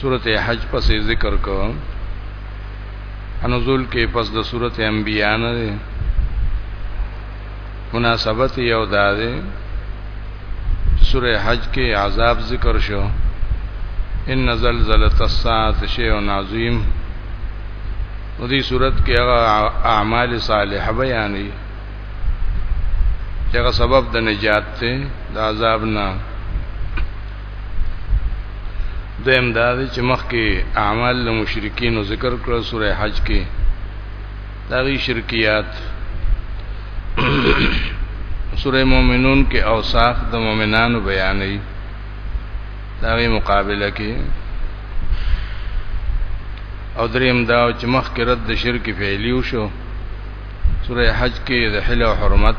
سورته حج پسې ذکر کو انزول کې پس د سورته انبیاء نه ده مناسبت یو دا ده سوره حج کې عذاب ذکر شو ان زلزلۃ الساعه شیء عظیم نو دې صورت کې هغه اعمال صالحه بیانې چې هغه سبب د نجات ته د عذاب نه دویم دا دی چې مخکې اعمال د مشرکین ذکر کړ سوره حج کې داغي شرکیات سوره مومنون کې اوصاف د مؤمنانو بیانې داغي مقابله کې او دریم دا چې مخکې رد د شرک فعلی وشو سوره حج کې د حل او حرمت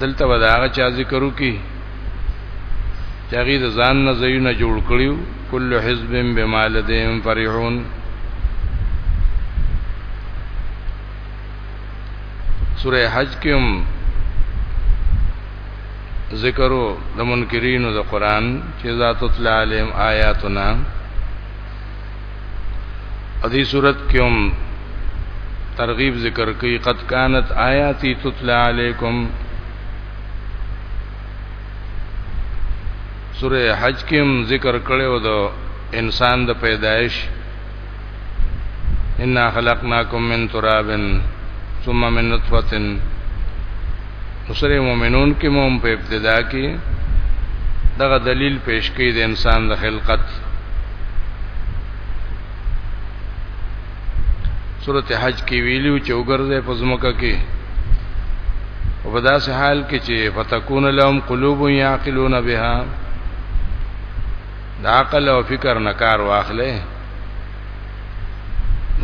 دلته به دا هغه چا ذکر وکي چې هغه د ځان نه زینه جوړ کړیو کل حزب بما لدیهم فرحون سوره حج کې هم ذکرو د منکرینو د قران چې ذات تطلع علیم آیاتنا ادي صورت کې هم ترغیب ذکر کوي قد كانت آیاتی تتلى علیکم سوره حج کې هم ذکر کړو د انسان د پیدایش انا خلقناکم من تراب ثم من نطفه سوره مومنون کې موم په ابتدا کې دغه دلیل پیش کړي د انسان د خلقت سوره حج کې ویلو چې وګرځي په زمکه کې او په داسې حال کې چې فتكون لهم قلوب يعقلون بها د عقل او فکر نه کار واخلې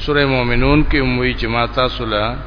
سوره مومنون کې موي چې ما تاسو له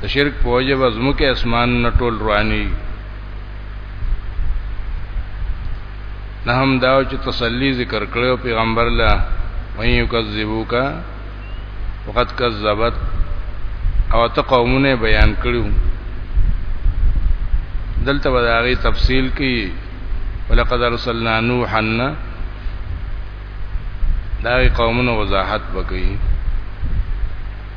د شرک په وجه به زمکه اسمان نه ټول رواني نه هم دا چې تسلی ذکر کړو پیغمبر لا وان یکذبوک وقد کذبت او ته قومونه بیان کړو دلته به دا غي تفصیل کی ولقد ارسلنا نوحا دا قومونو وضاحت وکړي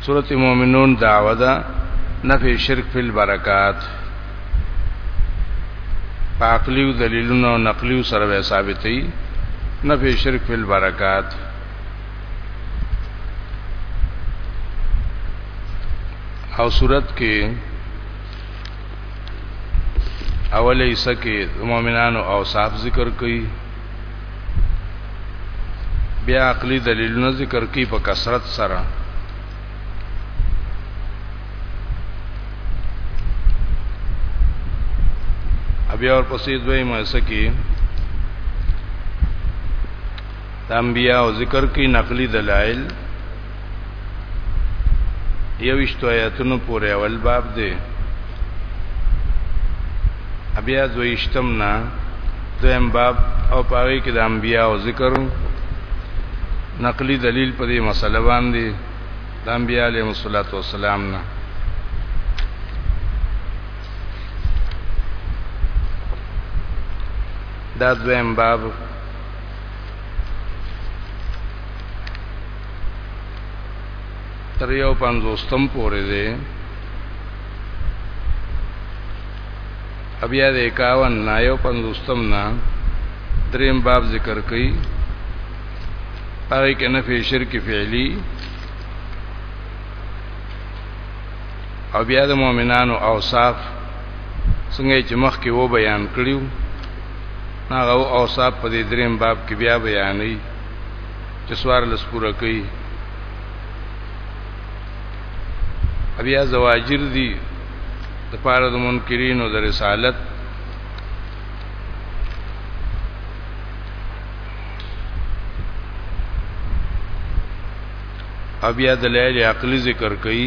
سورة مومنون دعوه ده نفی شرک فی البرکات په عقلیو دلیلونو او نقلیو سره به ثابتې نفی شرک فی البرکات او صورت کې اولې سکه مؤمنانو او صاحب ذکر کوي بیا عقلی دلیلونه ذکر کی په کثرت سره بیا اور پسې دوی مېسه کی د انبیاء ذکر کی نقلی دلائل یوشتو آیاتونو پورې اول باب دی بیا دویشتم نه دویم باب او پاره کې د انبیا او ذکر نقلی دلیل په دې مسله باندې د انبیا علیهم الصلاۃ والسلام نه دا دویم باب تر یو پنځوستم پورې دی بیا د 51 نه یو پنځوستم نه دریم باب ذکر کړي هغه کې نفي شرک فعلی او بیا د مؤمنانو اوصاف څنګه چې مخکې و بیان کړیو هغه اوصاف په دې دریم باب کې بیا بیانوي چې سوار لس پوره کوي بیا زواجر دي د پاره د منکرینو د رسالت او بیا دلایل عقلی ذکر کړي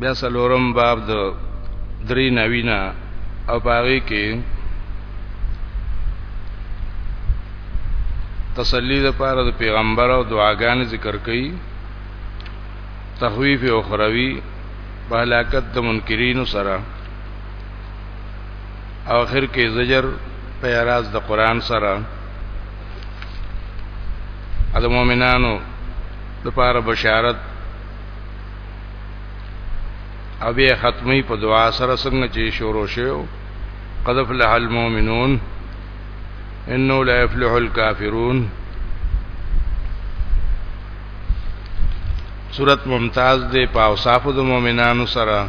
بیا سلورم باب د درې نوینا او پاره کې تسلی د پاره د پیغمبر او دعاګانې ذکر کړي تخویف او خروی په هلاکت د منکرینو سره او اخر کې زجر په اراز د قران سره د مؤمنانو لپاره بشارت او بیا ختمی په دعا سره څنګه چې شروع شو قد فلح المؤمنون انه لا يفلح الكافرون صورت ممتاز دی په اوصاف د مؤمنانو سره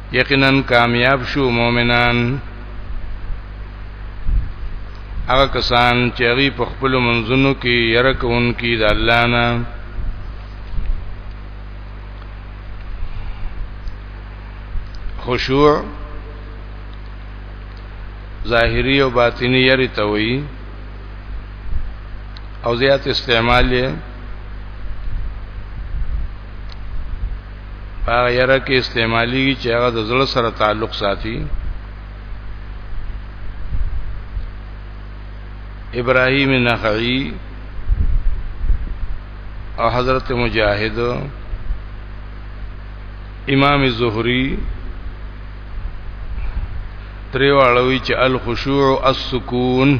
یقینا کامیاب شو مؤمنان هغه کسان چې هغه په خپل منځونو کې یره کوونکی د الله نه خشوع ظاهری او باطینی یری ته وی او زیات استعمال یې هغه یره کې استعمالي چې هغه د زړه سره تعلق ساتي ابراهیم نخعی او حضرت مجاهد امام زهری دریو اړوي چې الخشوع السکون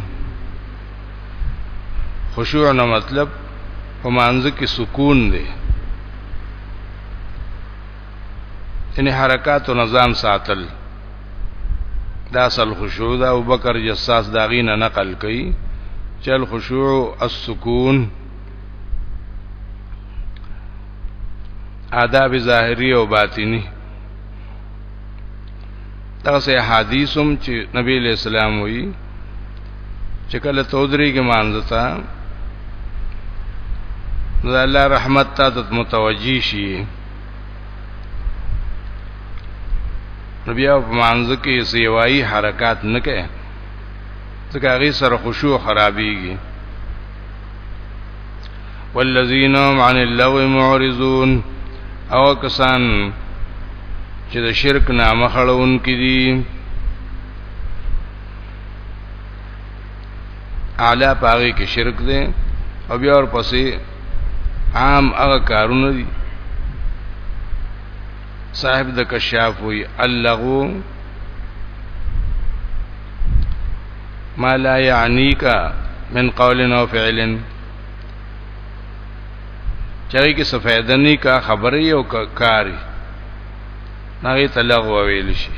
خشوع نه مطلب په مانځ کې سکون دی ان حرکات او نظام ساتل دا اصل خشوع دا ابو بکر جساس داغینه نقل کړي چل خشوع السکون آداب ظاهری او باطینی دا سه حدیثم چې نبی له سلام وی چې کله تودري کې مانځتا نو الله رحمت ته متوجي شي نبی او مانځ کې سیوای حرکت نه کوي ځکه هغه سره خشوع خرابيږي والذین هم عن اللغو معرضون او کسان چې د شرک نامه خړون کړي اعلی پاغي کې شرک دی او بیا ورپسې عام هغه کارونه دي صاحب د کشاف وی اللغو ما لا يعنيك من قول او فعل چاہی کې څه فائدہ نه کا خبرې او کاری هغه تلغ ویل شي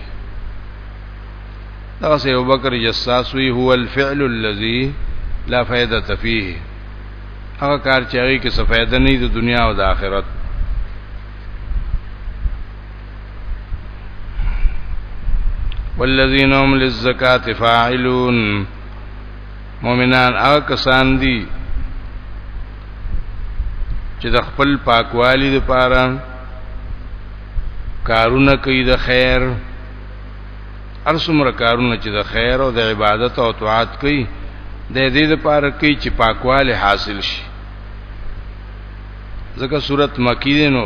دا سه ابو بکر جساس وی هو الفعل الذي لا فائدة فيه هغه کار چې هغه کې څه فائدہ نه د دنیا او د آخرت والذین هم للزکات فاعلون مؤمنان هغه کسان دي چې د خپل پاکوالي لپاره کارونه کوي د خیر ارسمره کارونه چې د خیر او د عبادت او طاعت کوي د دې لپاره کوي چې پاکواله حاصل شي ځکه صورت مکی دی نو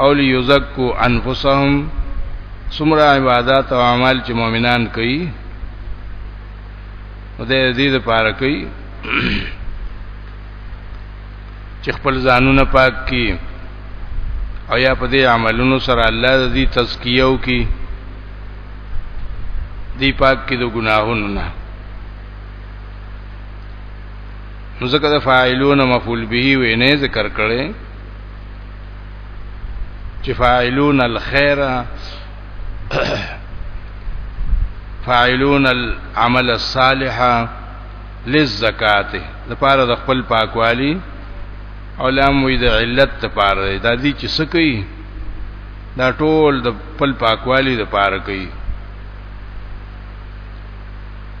او ليزکو انفسهم سمرا عبادت او اعمال چې مؤمنان کوي نو د دې لپاره کوي چې خپل ځانونه پاک کړي او یا په دې عملونو سره الله د دې تزکیه او کی دی پاک کې د ګناهونو نه نو ځکه د فاعلون مفعول به وي نه ذکر کړي چې فاعلون الخير فاعلون العمل الصالح للزکات لپاره د خپل پاکوالی علماء وی د علت لپاره د دې چې سکی دا ټول د خپل پاکوالی لپاره کوي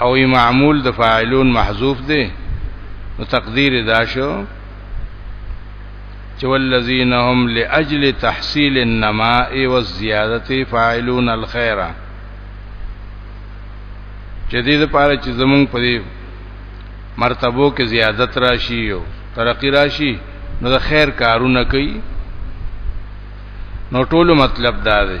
او ای معمول د فاعلون محذوف دی نو تقدیر دا شو چې والذین هم لاجل تحصیل النماء والزیادت فاعلون الخير چې دې لپاره چې زمونږ په دې مرتبو کې زیادت راشي او ترقی راشي نو د خیر کارونه کوي نو ټول مطلب دا دی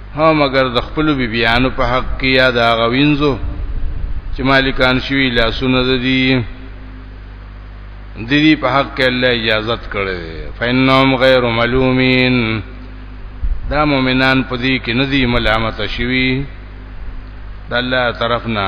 ها مگر د خپل بیبیانو په حق کې یا دا غوینځو چې مالکان شوی لاسونه د دې د دې په حق کې الله اجازه کړې فینهم غیر ملومین دا مؤمنان په دې کې ندي ملامت شوی د الله طرفنا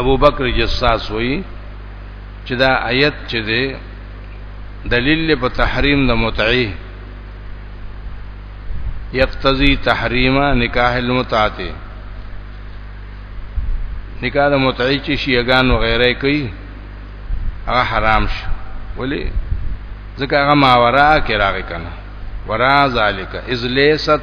ابو بکر جساس وایي چې دا آیت چې ده دلیل په تحریم د متعه یقتضی تحریم نکاح المتعه نکاح د متعه چې شیعاګان و غیره کوي هغه حرام شي ولی ځکه هغه ماورا کې راغی کنه ورا ذالک اذ لیست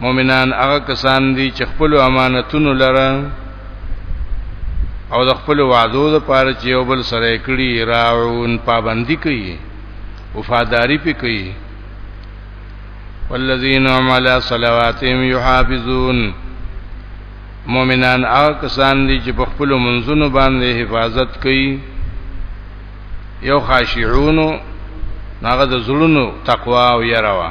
مؤمنان هغه کسان دي چې خپل امانتونو لره او د خپل وعدو لپاره چې یو بل سره کړي راعون پابندي کوي وفاداری پی کوي والذین هم علی صلواتهم یحافظون مؤمنان هغه کسان دي چې په خپل منځونو باندې حفاظت کوي یو خاشعون هغه د زړونو تقوا او یراوه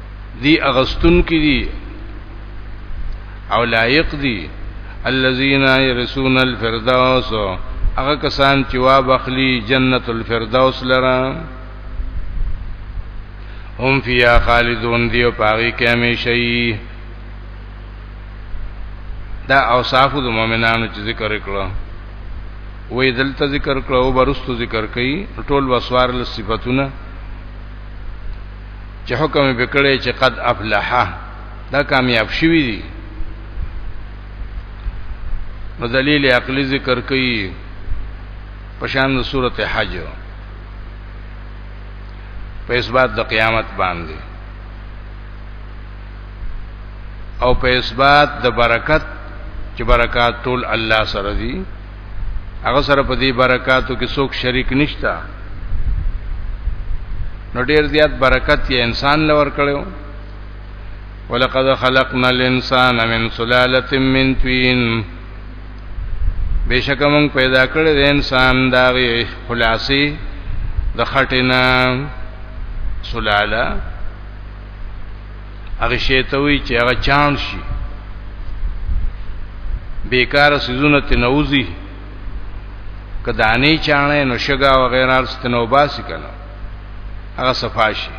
دی اغستون کې دي او لایق دي الذين يرثون الفردوس هغه کسان چې وا بخلی جنت الفردوس لره هم فیا خالدون دی او پاغي کې همیشه دا اوصاف د مؤمنانو چې ذکر کړو وې دلته ذکر کړو برستو ذکر کړي ټول وسوار له صفاتونه چې حکم یې پکړې چې قد افلحه دا کامیاب شوی دی نو دلیل عقلی ذکر کوي پشان د سورته حج په اسباد د قیامت باندې او په اسباد د برکت چې برکات ټول الله سره دي هغه سره په دې برکاتو کې څوک شریک نشتا نو ډیر زیات برکت یې انسان لور کړو ولقد خلقنا الانسان من سلاله من طين بشک موږ پیدا کړی د انسان داغه خلاصي د خټینا سلاله هغه شی ته وی چې هغه چان شي بیکار سيزونه تنوزي کدانی چانه نو شګا و غیر ارس تنوباسي کنه هغه صفاشي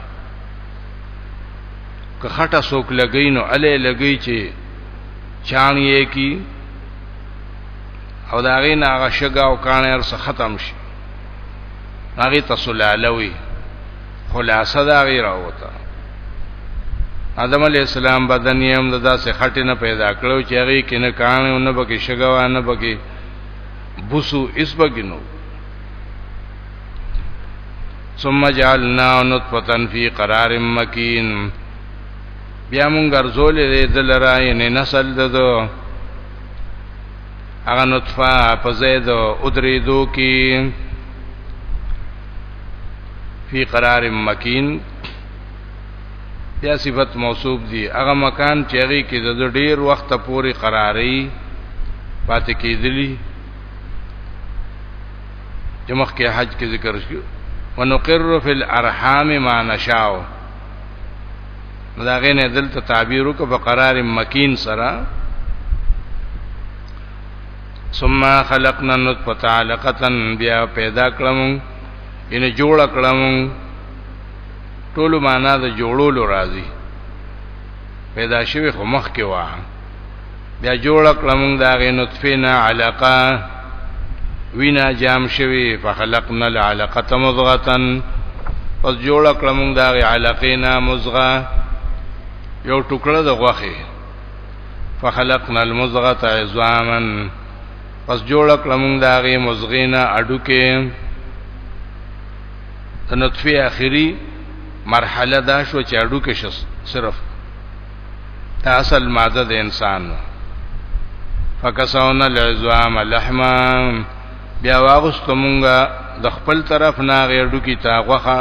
که خټه سوک لګی نو الی لګی چې چان یې کی او داغه نه هغه شګا او کانه ارس ختم شي هغه تسلالوي خلاصه دا غي راوته آدم علی السلام بدن یې هم داسې خټه نه پیدا کړو چې هغه کې نه کان او نه بګي شګوا نه بګي بوسو اس بګي نو ثم جعلنا نطفه فی قرار مکین بیا مونږ ګرځولې دلرای نه نسل ددو هغه نطفه په زید او درېدو کې فی قرار مکین بیا صفت موصوف دی هغه مکان چې هغه کې د ډیر وخت پورې قراری پاتې کېدلی چې مخکې حج کې ذکر شو ونقر فی الارحام ما نشاو نو دا غینه دلته تعبیر وکړه په قرار مکین سره ثم خلقنا النطفه علقه بیا پیدا کړم ان جوړ کړم ټول معنا د جوړولو راځي پیدا شوی خو مخ کې واه بیا جوړ کړم دا غي نطفه نه علاقه وینا جام شوی فخلقنا العلقه مضغه پس جوړ کړم دا غي علاقه نه مضغه یو ټوکړه د غوخه فخلقنا المضغه عظاما پس جوړ کړم دا غي مضغه نه اډوکه د نطفه اخیری مرحله دا شو چې اډوکه شس صرف دا اصل ماده د انسان و فکسونا العظام لحما بیا واغستو مونږه د خپل طرف نه غیړو کی تا غوخه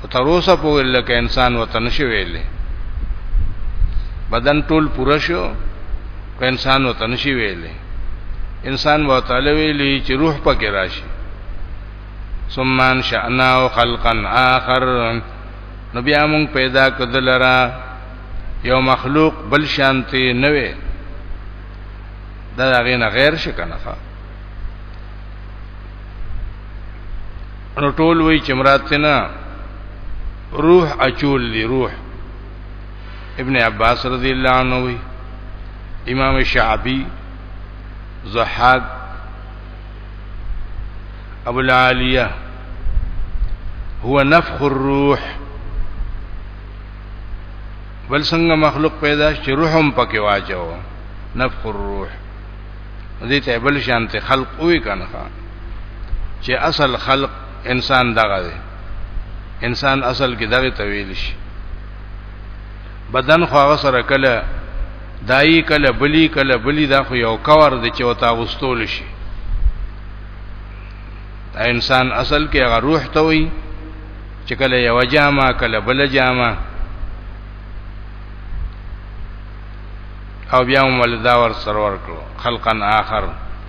او تر اوسه په لکه انسان وطن شي ویلې بدن ټول پوره شو که انسان وطن شي ویلې انسان وتعالى ویلې چې روح پکې راشي ثم انشأنا خلقا آخر نو بیا مونږ پیدا کدل را یو مخلوق بل شانتی نوې دا هغه نه غیر شي کنه نو ټول وی چې مراد تینا روح اچول دی روح ابن عباس رضی الله عنه وی امام شعبی زحاق ابو العالیه هو نفخ الروح بل څنګه مخلوق پیدا چې روح هم پکې واچو نفخ الروح دې ته بل شانت خلق وې کنه چې اصل خلق انسان دغه دی انسان اصل کې دغه تویل شي بدن خو هغه سره کله دای کله بلی کله بلی دا خو یو کور دی چې وتا غستول شي دا انسان اصل کې هغه روح ته وي چې کله یو جامه کله بل جامه او بیا هم ولدا ور سرور کړو خلقا آخر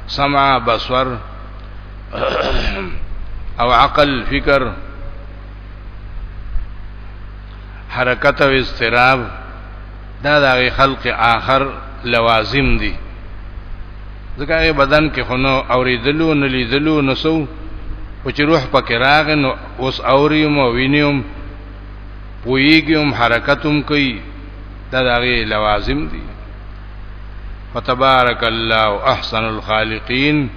سمع بصر او عقل فکر حرکت او استراب دا د هغه خلق آخر لوازم دي ځکه هغه بدن کې خونو اوریدلو نه لیدلو نه سو او چې روح پکې راغ نو اوس اوریم او وینیم پویګم حرکتوم کوي دا د هغه لوازم دي فتبارک الله احسن الخالقین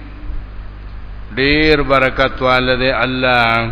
ډیر برکت والده الله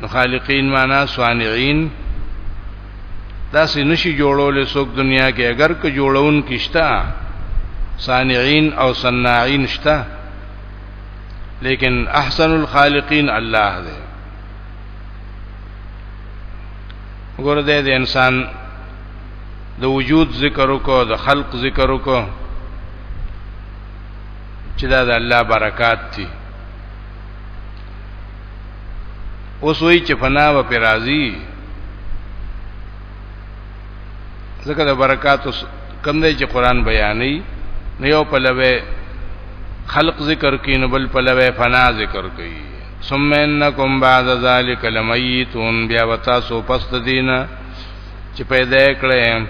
نو خالقین معنا صانعين دا سې نشي جوړول څوک دنیا کې اگر که جوړون کښتا صانعين او صناعين شتا لیکن احسن الخالقین الله دی ګور دې د انسان د وجود ذکر وکړو د خلق ذکر وکړو چې دا د الله برکات دي اوس وی چې فنا و پر راضی ځکه د برکات کم دی چې قران بیانې نه یو په لوي خلق ذکر کین بل په لوي فنا ذکر کوي ثم انکم بعد ذلک لمیتون بیا وتا سو پس دینا چې پیدا کړې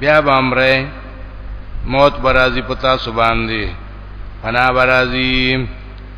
بیا به امره موت برازي پتا سبحان دی فنا برازي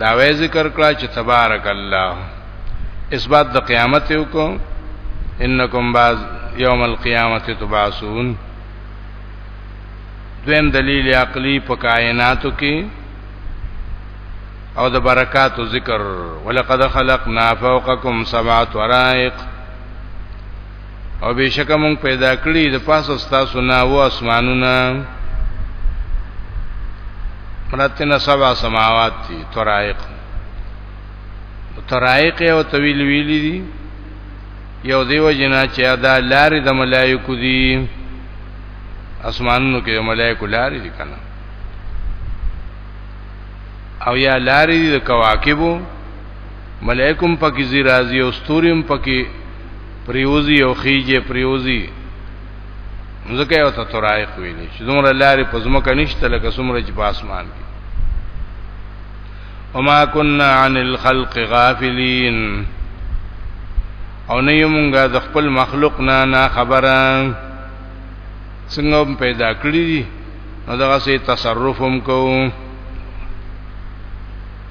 دا وې ذکر کړه چې تبارک الله اثبات د قیامت یو کو انکم باز یوم القیامت تبعثون دویم دلیل عقلی په کائناتو کې او د برکات ذکر ولقد خلقنا فوقکم سبع طرائق او بشک مونږ پیدا کړی د پاسه تاسو نه او اسمانونه مرتنا سبع سماوات دي طرائق طرائق او طویل ویل دي یو دیو جنا چې دا لارې د ملائکو دي اسمانونو کې ملائکو لارې دي کنه او یا لارې د کواکبو ملائکم پکې زی راضی او ستوریم پکې پریوزی او خیجه پریوزی ځکه یو ته ترایق ویلې چې دومره لارې په ځمکه نشته لکه څومره چې په اسمان کې وما كنا عن الخلق غافلين او نه یمونګه د خپل مخلوق نه نه خبره څنګه پیدا کړی دي نو دغه سي تصرف هم کوو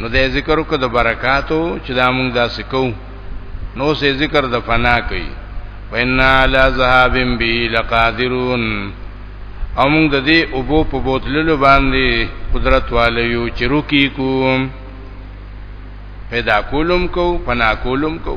نو د ذکر وکړه د برکاتو چې دا موږ داسې کوو نو سه ذکر د فنا کوي وینا لا ذهاب بی لقادرون او موږ د دې اوبو په بوتللو باندې قدرت والو یو چې روکی کوم پیدا کولم کو پنا کولم کو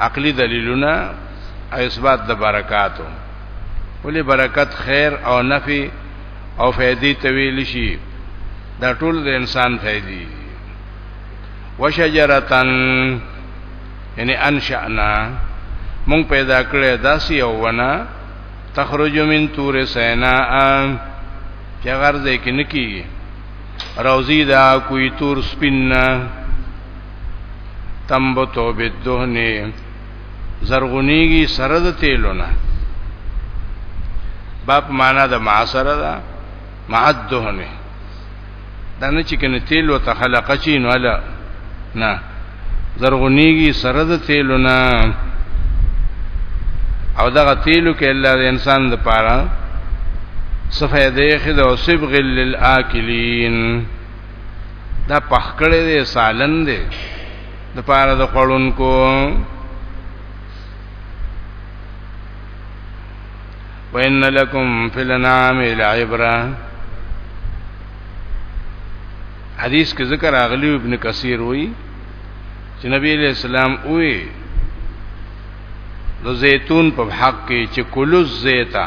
عقلی دلیلونه او اثبات د برکاتو ولې برکت خیر او نفع او فائدې تویل شي دا ټول د انسان فائدې وشجرتن یعنی انشأنا مونږ پیدا کړې داسې او ونه تخرج من تور سینا چې غرض کې نکی روزی دا کوئی تور سپین تنبتو بالدهن زرغونیږي سره د تیلونه باب معنا د معاصره ده معد دهن دا نه چې کنه تیل او تخلق چی نو الا نه زرغونیږي سره د تیلونه او دغه تیلو کې الله د انسان د پاره صفه دې خدای او سبغ للآکلین دا پخکړې دي سالن دي د پاره د خړونکو وان لکم فی الانعام العبره حدیث کې ذکر اغلی ابن کثیر وی چې نبی علیہ السلام وی د زیتون په حق کې چې کلو زیتا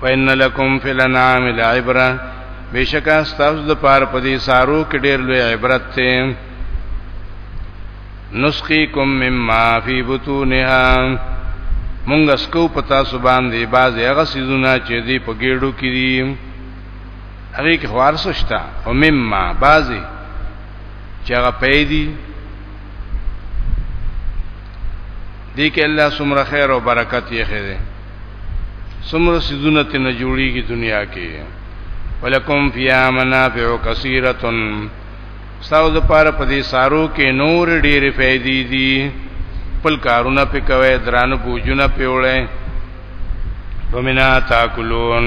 وان لکم فی الانعام العبره بشکا تاسو د پار په دې سارو کې ډېر لوی عبرت ته نسقیکم مما فی بطونها مونږ سکو پتا سو باندې باز هغه سيزونه چې دی په ګېړو کې دي هغه کې خوارسشتا او مما بازي چې هغه پیدي دې کې الله سمره خیر او برکت یې خېره سمره سيزونه ته نه جوړيږي دنیا کې ولکم فی منافع کثیره ساو د پاره په دې سارو کې نور ډېرې فائدې دي خپل کارونه په کوي درانه بوجونه په وړي ومنا تاکلون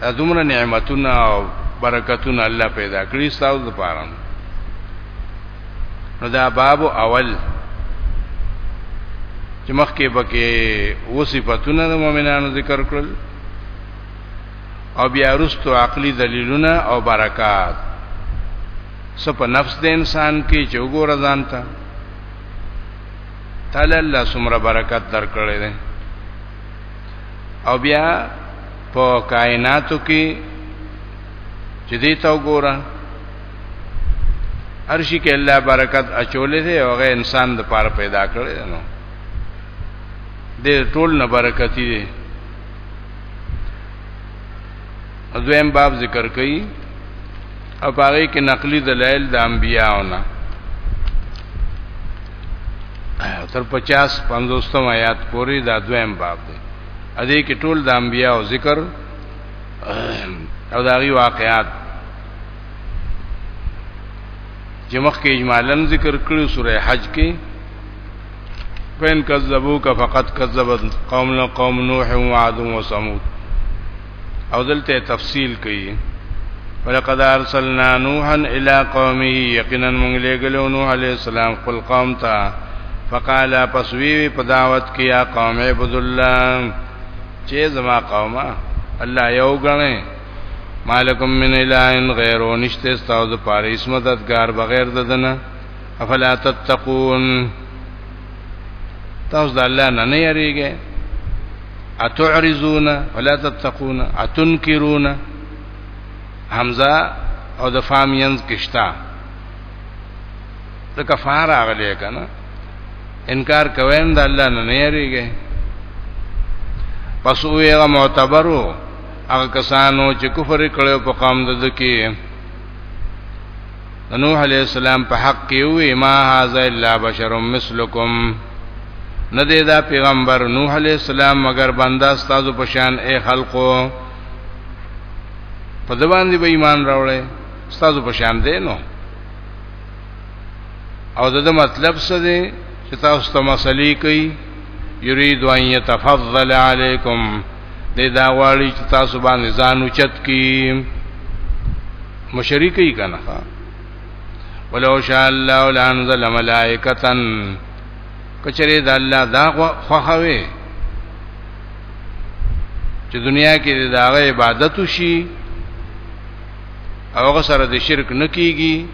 دا دومره نعمتونه او برکتونه الله پیدا کړی ستاسو لپاره نو دا باب اول چې مخکې بکې و صفاتونه د مؤمنانو ذکر کړل او بیا رستو عقلی دلیلونه او برکات سپ نفس د انسان کې چې وګوره ځان ته تعالی الله سمره برکت درکړي او بیا په کائناتو کې چې دې تا وګوره ارشي کې الله برکت اچولې دی او هغه انسان د پاره پیدا کړی نو دې ټول نه برکتی دی دویم باب ذکر کړي او هغه کې نقلي دلایل د انبیاونه تر 50 50 آیات پورې دا دویم باب دی ا دې کې ټول د انبیا او ذکر او داغي واقعات چې مخکې اجمالا ذکر کړو سوره حج کې فین کذبوک فقط کذبت قوم قوم نوح وعد وثمود او دلته تفصیل کوي ولقد ارسلنا نوحا الى قومه یقینا موږ لګلو نوح علیہ السلام خپل قوم ته فقال پسوی په دعوت کې یا قوم عبد الله چې زما قومه الله یو غنه مالکم من الہ غیر و نشته استاو د پاره اسمددگار بغیر ددنه افلا تتقون تاسو د الله نه نه یریږئ اتعرضون ولا تتقون اتنکرون حمزه او د فام ینز کشتا د کفار اغلی کنه انکار کویم د الله نه نه یریږي پس ویغه معتبرو هغه کسانو چې کفر کړو په قام د دکی نوح علیہ السلام په حق کې وی ما هاذا الا بشر مثلکم نه دی دا پیغمبر نوح علیہ السلام مگر بندا استادو پشان اے خلقو په دوان دی به ایمان راوړې استادو پشان دی نو او دا, دا مطلب څه دی چې تاسو ته مسلې کوي یرید ان یتفضل علیکم دی دا غواړي چې تاسو باندې ځان اوچت کی مشرکی کنه ولو شاء الله لانزل ملائکتن کچره د الله دا خوخوي چې دنیا کې د هغه عبادت وشي او هغه سره د شرک نکېږي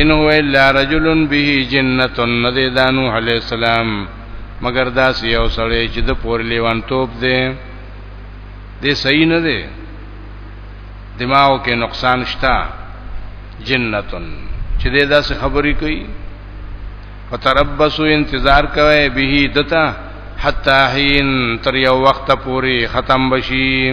ان هو الا رجل به جنته ندی دانو علی السلام مگر دا یو سړی چې د پور لیوان توپ دی دې صحیح نه دی دماغ کې نقصان شته جنتن چې دې داسې خبرې کوي فتربصوا انتظار کوي به دتا حتا حين تر یو وخت پوري ختم بشي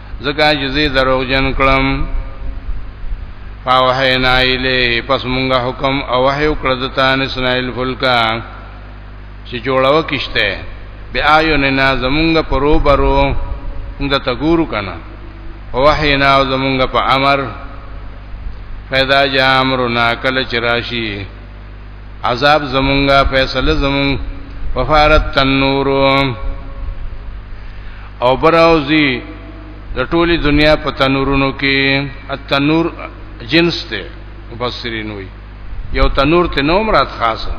ځکه چې زه دروغجن کړم فاوحینا الیه پس مونږه حکم او وحی وکړ د تان اسرائیل فلکا چې جوړو کشته بیا یوننا زمونږ پرو برو موږ ته ګورو کنه وحینا او زمونږ په امر فیدا جامرنا کل چراشی عذاب زمونږه فیصله زمونږ وفارت تنور او براوزی د ټولي دنیا په تنورونو کې التنور جنس ته مفسرین وي یو تنور ته نو مراد خاصه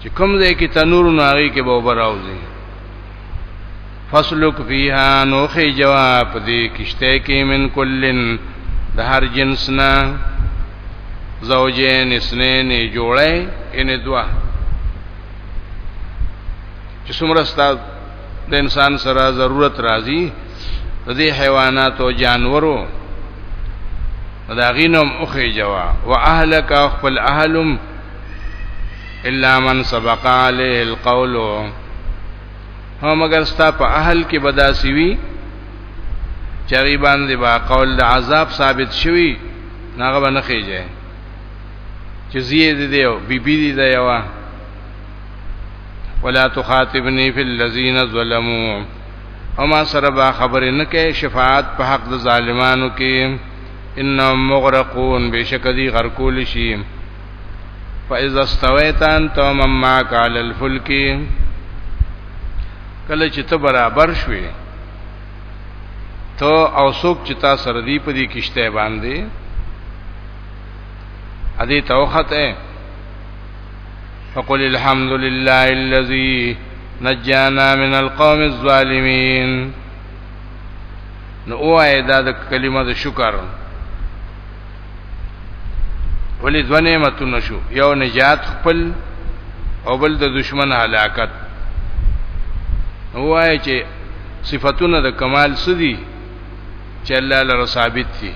چې کوم ځای کې تنور نه هغه کې به براوزی فسلک فیها نوخی جواب دی کشته کې من کلن د هر جنس نه زوجین اسنین جوړه ان دوا چې څومره ستاسو د انسان سره ضرورت راځي د دې حیوانات او جانورو دا غینم اوخی جوا واهلک خپل اهلم الا من سبق علیه القول هم مگر ستا په اهل کې بداسي وي چې غي باندې با قول د عذاب ثابت شوی ناغه باندې خېږي چې زیه دې دی او بی بی دې دی وا ولا تخاطبني في الذين ظلموا اما سره با خبرې نه کې شفاعت په حق د ظالمانو کې انهم مغرقون بشک دی غرقول شي فاذا استويت انت ومن معك على الفلك کله چې ته برابر شوې ته او څوک چې تا سره دی په دې کشته باندې ا دې توخته فقل الحمد لله الذي نجانا من القوم الظالمين نو اوه دا د کلمه د شکر ولی دو نعمتونه شو یو نجات خپل او بل د دشمن هلاکت هوای چې صفاتونه د کمال سدي چې الله لپاره ثابت دي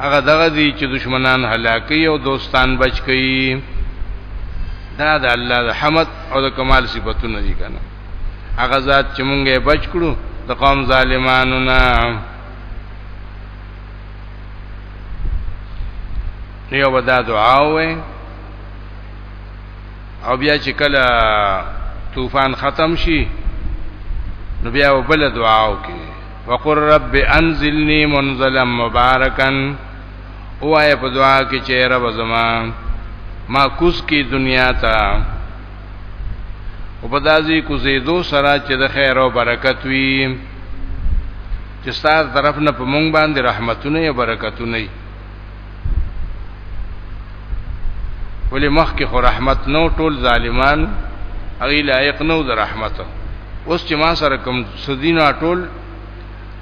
هغه دغه دي چې دشمنان هلاکي او دوستان بچ کړي دا د الله د حمد او د کمال صفاتونه دي کنه هغه ذات چې مونږه بچ کړو د قوم ظالمانو نه نیو ودا دعا وې او بیا چې کله طوفان ختم شي نو بیا وبل دعا وکي وقر رب انزلني منزلا مبارکا اوه په دعا کې چې رب زما ما کوس کی دنیا ته او په دازي کوزې دو سره چې د خیر او برکت وي چې ستاسو طرف نه په مونږ باندې رحمتونه او برکتونه وي ولې مخکې خو رحمت نو ټول ظالمان هغه لایق نو د رحمت اوس چې ما سره کوم سدینا ټول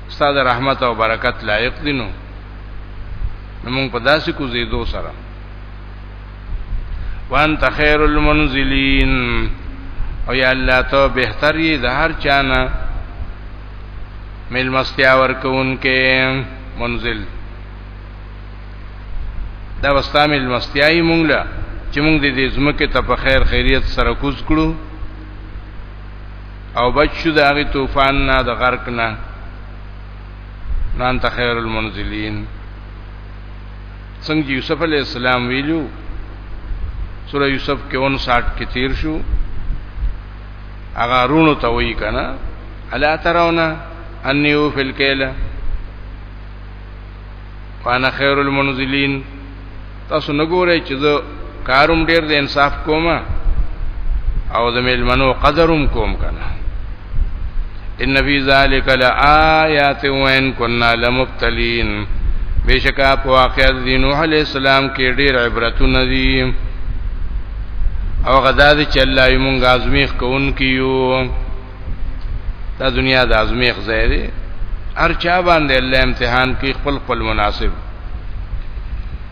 استاد رحمت او برکت لایق دي نو موږ په داسې کو زیدو سره وانت خیر المنزلین او یا الله ته بهتر یې د هر چانه مل مستیا ورکون کې منزل دا وستا مل مستیای مونږ لا چې مونږ د دې زمکه ته په خیر خیریت سره کوز کړو او بچو د هغه طوفان نه د غرق نه نن ته خیر المنزلین څنګه چې یوسف علی السلام ویلو سوره یوسف کې 59 کې تیر شو هغه رونو ته وی کنه الا ترونه انیو فی الکیله وانا خیر المنزلین تاسو نګورئ چې زه کاروم ډیر د انصاف کوم او د ملمنو قدرم کوم کنه ان فی ذلک لآیات وان کنا لمبتلین بشکا په واقع د نوح علی السلام کې ډیر عبرتونه دي او غدا دې چې الله یې مونږ ازمیخ کوون کیو دا دنیا د ازمیخ ځای دی هر چا باندې الله امتحان کې خپل خپل مناسب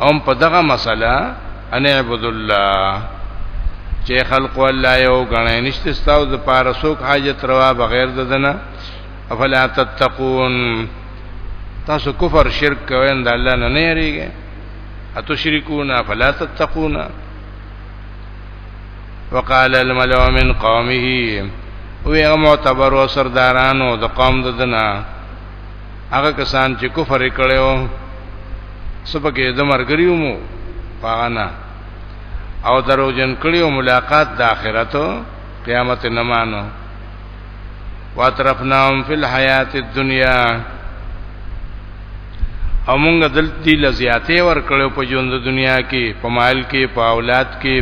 هم په دغه مسله ان عبد الله چې خلق الله یو غنه نشته ستاسو د پاره سوک حاجت روا بغیر ددنه افلا تتقون تاسو کفر شرک کوئ اند الله نه نه یریږي اتو شرکونا فلا تتقون وقال الملو من قومه وی معتبر و سردارانو د قوم ددنه هغه کسان چې کفر کړو سبکه د مرګریو مو پاغانا او درو جن کړیو ملاقات د آخرت قیامت نه مانو واترفناهم فی الحیات الدنیا او مونږ دلتی لزیاته ور کړو په ژوند د دنیا کې په مال کې په اولاد کې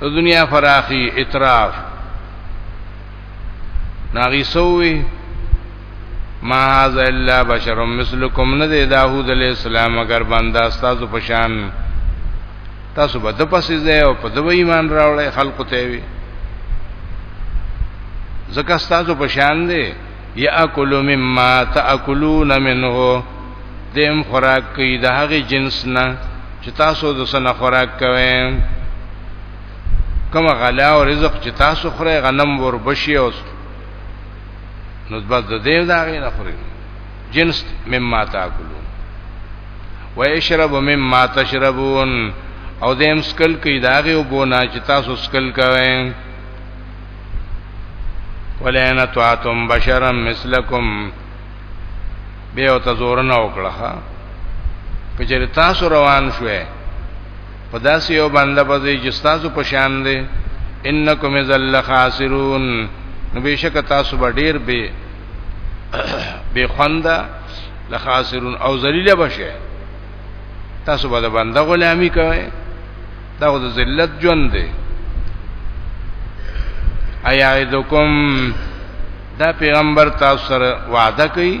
د دنیا فراخي اطراف ناغي سووي ما هذا الا بشر مثلكم نه دی داوود علی السلام اگر بندا تاسو پشان تاسو به د پسې ځای او په دوی ایمان راوړی خلق ته وي زکه تاسو پشان دی یاکل مما تاکلون منه دیم خوراک کوي د هغه جنس نه چې تاسو د سن خوراک کوئ کوم غلا او رزق چې تاسو خوري غنم وربشي او نو بس د دې دا غي نه خوري جنس مما تاکلون و اشرب مما تشربون او دې مسکل کې داغه وبونه چې تاسو سکل کوئ ولئن طاعتم بشرا مثلکم به او تزورن او کړه کچې تاسو روان شوه په داسې یو بنده پسې چې تاسو په شان دی انکم ذل خاسرون نو بشک تاسو به ډیر به به خوندا لخاسرون او ذلیل بشه تاسو به بنده غلامی کوئ دا د ذلت ژوند دی ایعدکم دا پیغمبر تاسو سره وعده کوي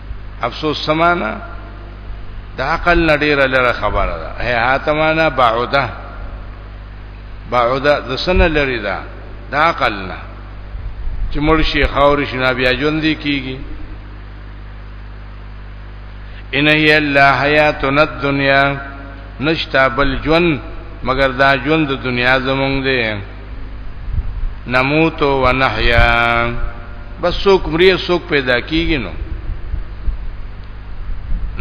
افسوس سمانا د عقل نډیره لره خبره ده هي هاتمانا بعوده بعوده د سن لري ده د عقل نه چې مرشي خور شنا بیا ژوند کیږي ان هي الا حیاتنا الدنیا نشتا بل ژوند مگر دا ژوند د دنیا زمونږ دی نموت و نحیا بس سوک مری سوک پیدا کیږي نو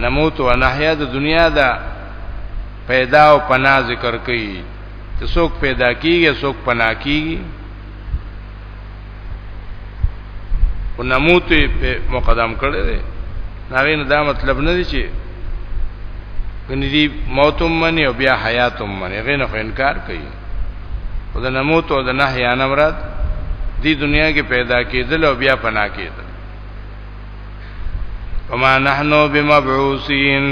نموت و نحیا د دنیا دا پیدا او پنا ذکر کوي چې سوک پیدا کیږي سوک پنا کیږي او نموت په مقدم کړی دی ناغې نه دا مطلب نه دی چې کني دی موت منی او بیا حیات منی غینه خو انکار کوي او د نموت او د نحیا نه مراد دی دنیا کې پیدا کېدل او بیا پنا کېدل وما نحنو بمبعوثین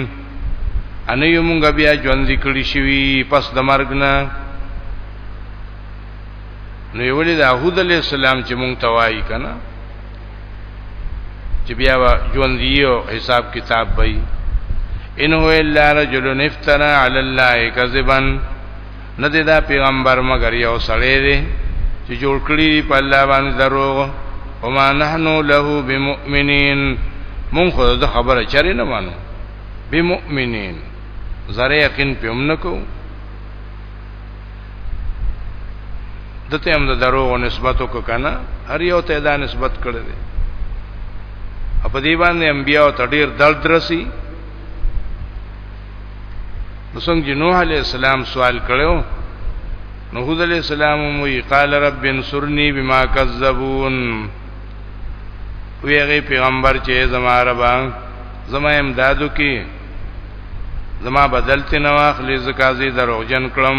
ان یو مونږ بیا ژوند کړی شوی پس د مرګ نه نو ویل د احود علی السلام چې مونږ توای کنه چې بیا ژوند یو حساب کتاب وای ان هو الا رجل افترا علی الله کذبا نه دی دا پیغمبر مگر یو سړی دی چې جوړ کړی دی په الله باندې دروغ او ما نحنو له بمؤمنین مونږ خو د خبره چری نه مانو بمؤمنین زره یقین په هم نکو دته هم د دروغ نسبت وک کنه هر یو ته دا نسبت کړی دی په دې باندې انبیاء ته ډیر درد رسی نو څنګه نوح علی السلام سوال کړو نوح علی السلام وی قال رب انصرنی بما کذبون ویغه پیغمبر چې زما رب زما امدادو کې زما بدلته نو اخلي زکازي دروغجن کړم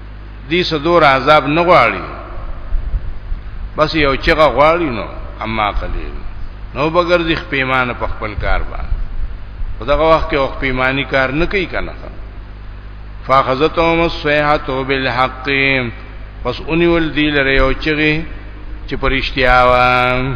دې صدور عذاب نه غواړي بس یو چغه غواړي نو اما قلیل نو بغیر ځخ پیمانه په خپل کار باندې خدغه وخت کې وخت پیمانی کار نه کوي کنه فاخذتهم الصيحه بالحق پس اونی ول دی لره یو چغي چې پرشتیا وان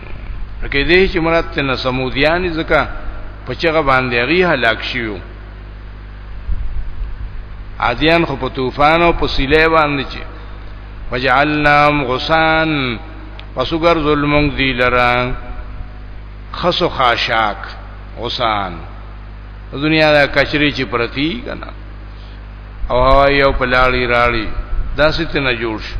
کې دې چې مراد ته نه سمودیان ځکه په چغه باندې غي هلاک شيو عادیان خو په طوفان او په سیلې باندې چې وجعلناهم غسان پسوګر ظلمون دی لرا خسو خاشاک غسان دنیا دا کچری چې پرتی کنا او هوا یو پلاړی راړی دا ستنه جوړ شو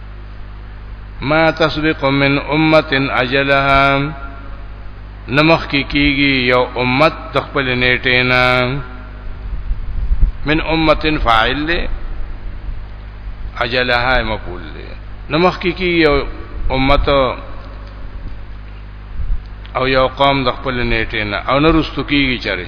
ما تسبق من امه اجلها نمخ کی کیږي یو امت د خپل نیټه نه من امه فاعل له اجلها مفعول له نمخ کی کیږي یو امت او یو قوم د خپل نیټه نه او نه رستو کیږي چره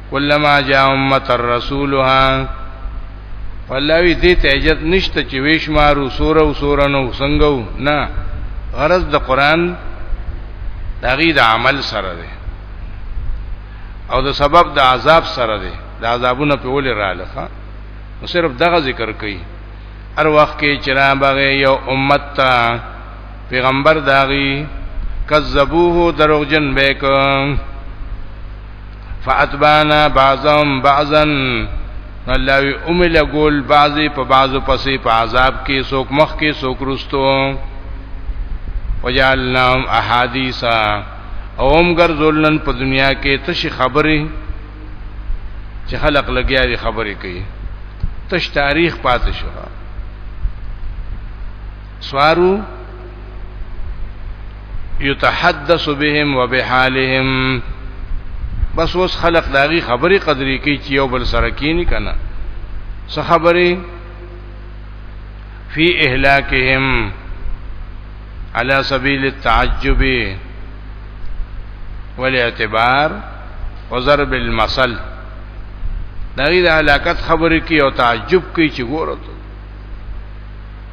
کلمہ جاء امه الرسولها فلاوی دې ته اجت نشته چې ویش مارو سوره او سوره نو څنګهو نه غرض د قران دغې د عمل سره دی او د سبب د عذاب سره دی د عذابونو په ولې رااله نو صرف دغه ذکر کوي هر وخت کې چرا بغه یو امت ته پیغمبر داغي کذبوه دروغجن بیک فاتبانا بعضهم بعضا الله وی اومه لګول بعضی په بعضو پسې په عذاب کې سوک مخ کې سوک رستو وجعلناهم احادیثا اوم ګرځولن په دنیا کې تشي خبرې چې خلق لګیا دي خبرې کوي تش تاریخ پاتې شو سوارو یتحدث بهم وبحالهم بس اوس خلق داغي خبري قدرې کوي چې یو بل سره کینی کنه څه خبرې فی اهلاکهم على سبيل التعجب والاعتبار وضرب المثل دغه د علاقت خبرې کوي او تعجب کوي چې ګورته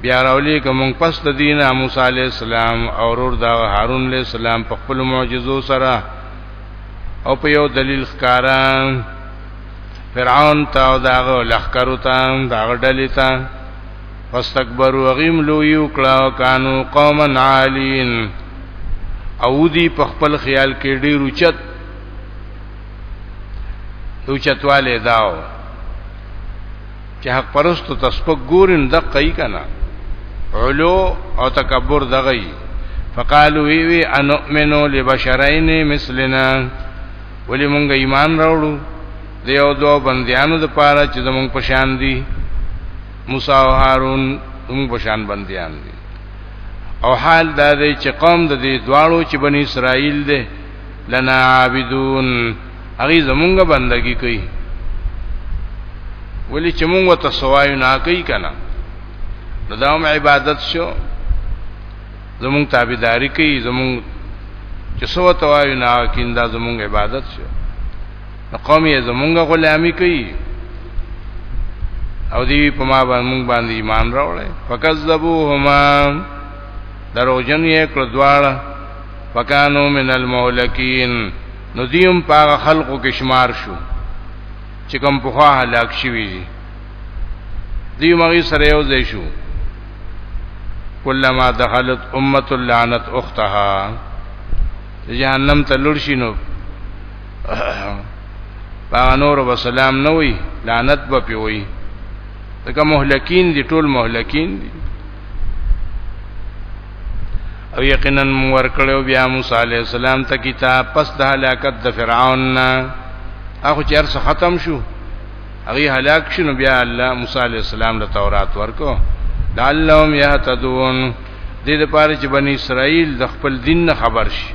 بیا راولې کوم پس د دینه موسی علی السلام او ور دا هارون علی السلام په خپل معجزو سره او په یو دلیل ښکارا فرعون تا او داغه لخرو تا داغه ډلې تا واستكبروا غیم لو یو کلا کانو قوما عالین او دی په خپل خیال کې ډیر اوچت اوچتواله داو چې حق پرستو تسپک ګورین دقه یې کنه علو او تکبر دغه یې فقالو وی وی انؤمنو لبشرین مثلنا ولی مونږ ایمان راوړو د یو دو بندیانو د پاره چې زمونږ په شان دي موسی او هارون زمونږ په شان بندیان دي او حال دا دی چې قوم د دې دواړو چې بنی اسرائیل دي لنا عابدون هغه زمونږه بندگی کوي ولی چې مونږ ته سوای نه کوي کنه نو دا هم عبادت شو زمونږ تابعداري کوي زمونږ چې سو ته وای نه کیندا زمونږ عبادت شو نو قوم یې زمونږ غلامی کوي او دی په ما باندې باندې ایمان راوړې فکذبوهما دروژن یې کړ دواړه فکانو من المهلکین نو دیم پاغه خلقو کې شمار شو چې کوم په خوا هلاک شوی دي دی مغي سره یو ځای شو کلمہ دخلت امه لعنت اختها جهنم ته لور شینو پاغه نور وسلام نه وی لعنت به پی وی دغه مهلکین دي ټول مهلکین دي او یقینا موږ ورکړو بیا موسی علی السلام ته کتاب پس د هلاکت د فرعون نه هغه چیر څه ختم شو هغه هلاک شنو بیا الله موسی علی السلام له تورات ورکو لعلهم يهتدون دې لپاره چې بنی اسرائیل د خپل دین نه خبر شي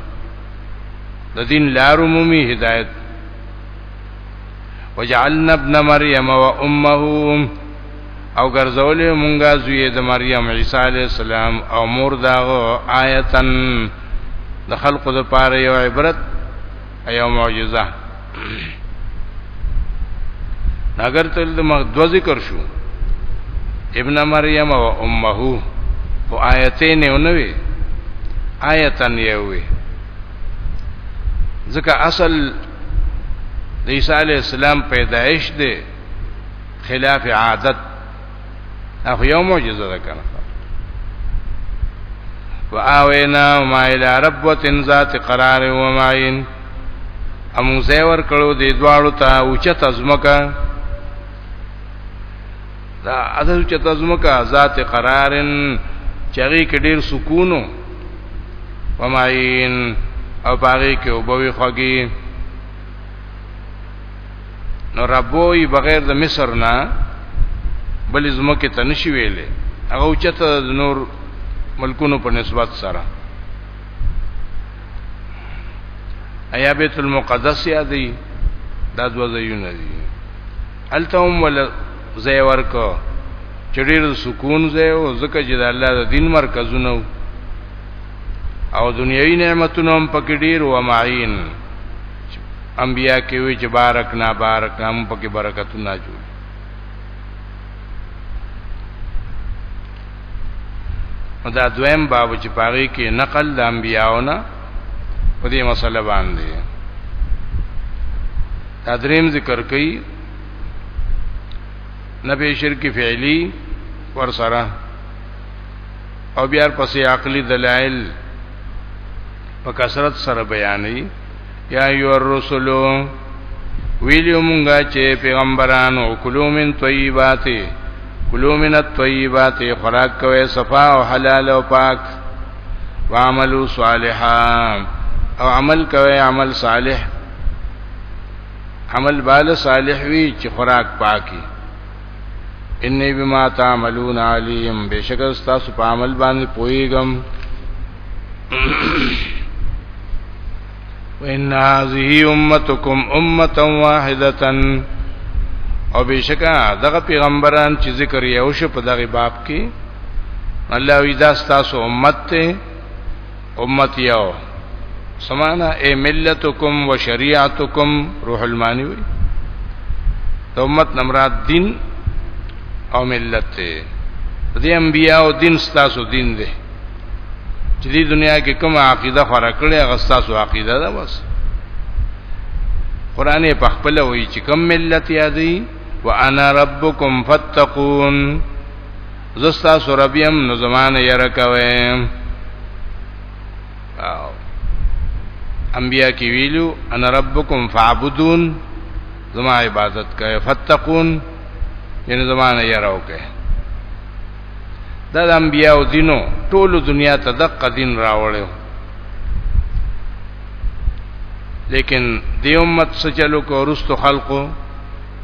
د دین لار عمومي هدایت وجعلنا ابن مریم و امه او ګرځولې مونږه زوی د مریم عیسی علی السلام او مور داغه آیتن د خلقو د پاره یو عبرت ایو معجزه اگر تل د مخ دو ذکر شو ابن مریم او امه او آیتین یو نوې آیتن یو وی ځکه اصل د عیسی علی السلام پیدایش دی خلاف عادت اخو یو معجزه ده کنه واوینا ما الى ربوت ذات قرار و معین امو زیور کړو دی دواړو ته اوچت ازمکه دا اته اوچت ازمکه ذات قرارن چری کې ډیر سکونو و معین او پاره کې وبوي خوږی نو ربوی بغیر د مصر نه بل زمکه ته نشي ویلې هغه اوچته د نور ملکونو په نسبت سره ایا بیت المقدس یادی دا دو ځایونه دي التهم ول زې ورکو چډیر سکون زې او زکه چې د الله د دین مرکزونه او دنیوي نعمتونه هم پکې ډیر و معین انبیا کې وی چې بارکنا بارکنا موږ پکې برکتونه جوړ دا دویم باب چې پاره کې نقل د انبیاونه په دې مسله باندې دا دریم ذکر کوي نبی شرک فعلی ور سره او بیا پسې عقلی دلایل په کثرت سره بیانې یا ایو الرسل ویلیو مونږه چې پیغمبرانو کلو من طیبات کلو من الطیبات خوراک کوي صفا او حلال او پاک وعملوا صالحا او عمل کوي عمل صالح عمل بال صالح وی چې خوراک پاکي انی بما تعملون علیم بشک تاسو په عمل باندې پویګم وان هذه امتکم امه واحده او بشکا دغه پیغمبران چې ذکر یې او شو په دغه باب کې الله وی دا ستاسو امت ته امت یو سمانا اے ملتکم و شریعتکم روح المانی وی تو امت نمراد دین او ملت ته دې انبیاء او دین ستاسو دین دی چې دې دنیا کې کومه عقیده خورا کړې هغه ستاسو عقیده ده بس قران په خپل وایي چې کوم ملت یادي وانا ربکم فتقون زستا سربیم نو زمانه یره کوي او انبیاء کی ویلو انا ربکم فعبدون زما عبادت کوي فتقون ان زمانه یراو کوي دا د انبیاء او دینو ټول دنیا ته د قدین راوړیو لیکن دی امت سچلو کو رست خلقو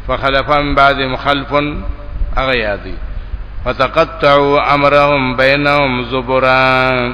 فخلفن بعد مخلفن اغه یادی فتقطعوا امرهم بینهم زبرا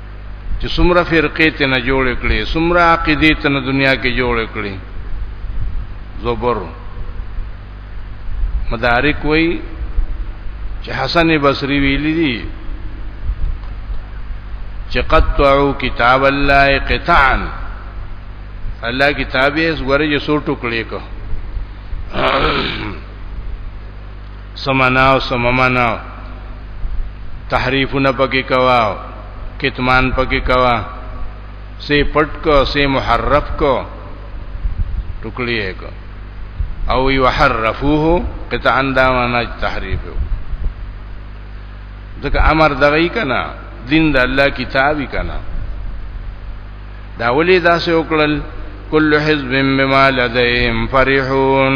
چې څومره فرقې ته نه جوړ کړي څومره عقیدې ته نه دنیا کې جوړ کړي زبر مدارک وای چې حسن بصری ویلی دي چې قطعوا کتاب الله قطعا الله کتاب یې زغره یې سو ټوکړې کو سمناو سممناو تحریفونه پکې کوا کتمان پکې کوا سي پټ کو سي محرف کو ټکړی کو او یحرفوه قطعا دا معنا تحریف ځکه امر دغی کنا دین د الله کتابی کنا دا ولې دا سه وکړل کل حزب بما لديهم فرحون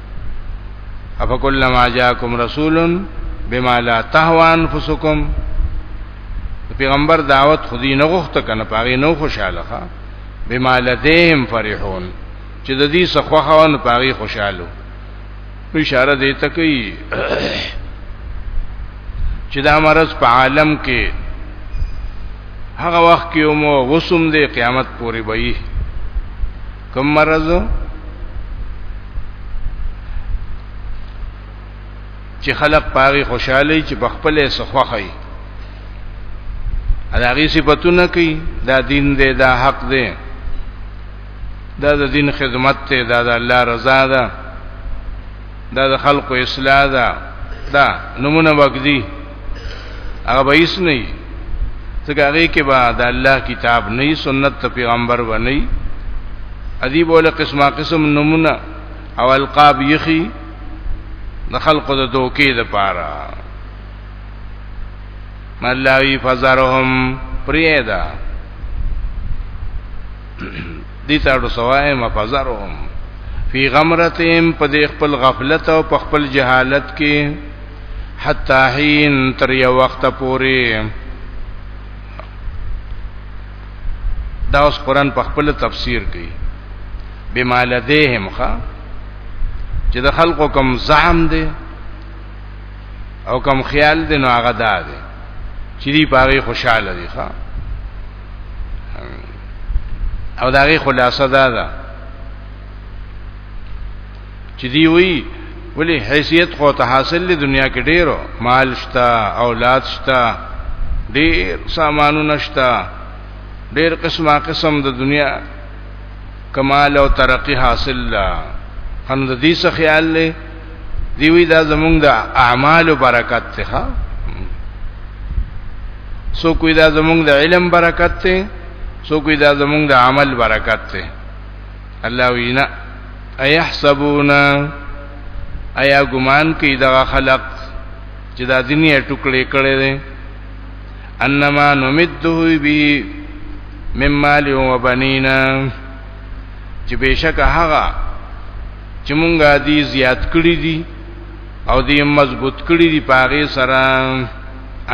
اف کله ما جاءکم رسول بما لا تهوا انفسکم پیغمبر دعوت خودی نه غوښته کنه پاره نو خوشاله ښا بما لدیهم فرحون چې د دې سخوخون پاره خوشاله نو اشاره دې ته کوي چې دا مرض په عالم کې هغه وخت کې مو وسوم دې قیامت پورې وي کوم مرض چې خلق پاغي خوشاله چې په خپل سخوخی اداغي صفاتونه کوي دا دین دی دا حق دی دا د دین خدمت ته دا د الله رضا ده دا د خلقو اصلاح ده دا نمونه وګدي هغه به هیڅ نه وي ځکه هغه کې به د الله کتاب نه سنت ته پیغمبر و نه ادي بوله قسمه قسم نمونه او القاب یخي د خلقو د دوکې د پاره ملاوی فزرهم پریدا دي تاسو سوای مفزرهم فی غمرتهم په دې خپل غفلت او په خپل جهالت کې حتا حين تر یو وخت پوري دا اوس قران په خپل تفسیر کوي بما لديهم خا چې د خلقو کوم زعم دي او کوم خیال دي نو هغه دا دي چې دی پاره خوشاله دي خا او دا غي خلاصه دا ده چې دی وی ولی حیثیت خو ته حاصل دی دنیا کې ډیرو مال شتا اولاد شتا ډیر سامانونه شتا ډیر قسمه قسم د دنیا کمال او ترقی حاصل لا هم د دې څه خیال لې دی وی دا زمونږ د اعمال برکت ته سو کوی دا زمونږ د علم برکت ته سو کوی دا زمونږ د عمل برکت ته الله وینا ايحسبون ایا ګمان کوي دا خلق چې دا دنیا ټوکړې کړې ده انما نمده به مم مال و بنینا چې بشک هغه چې مونږه دي زیات کړی دي او دې مضبوط کړی دي پاغه سره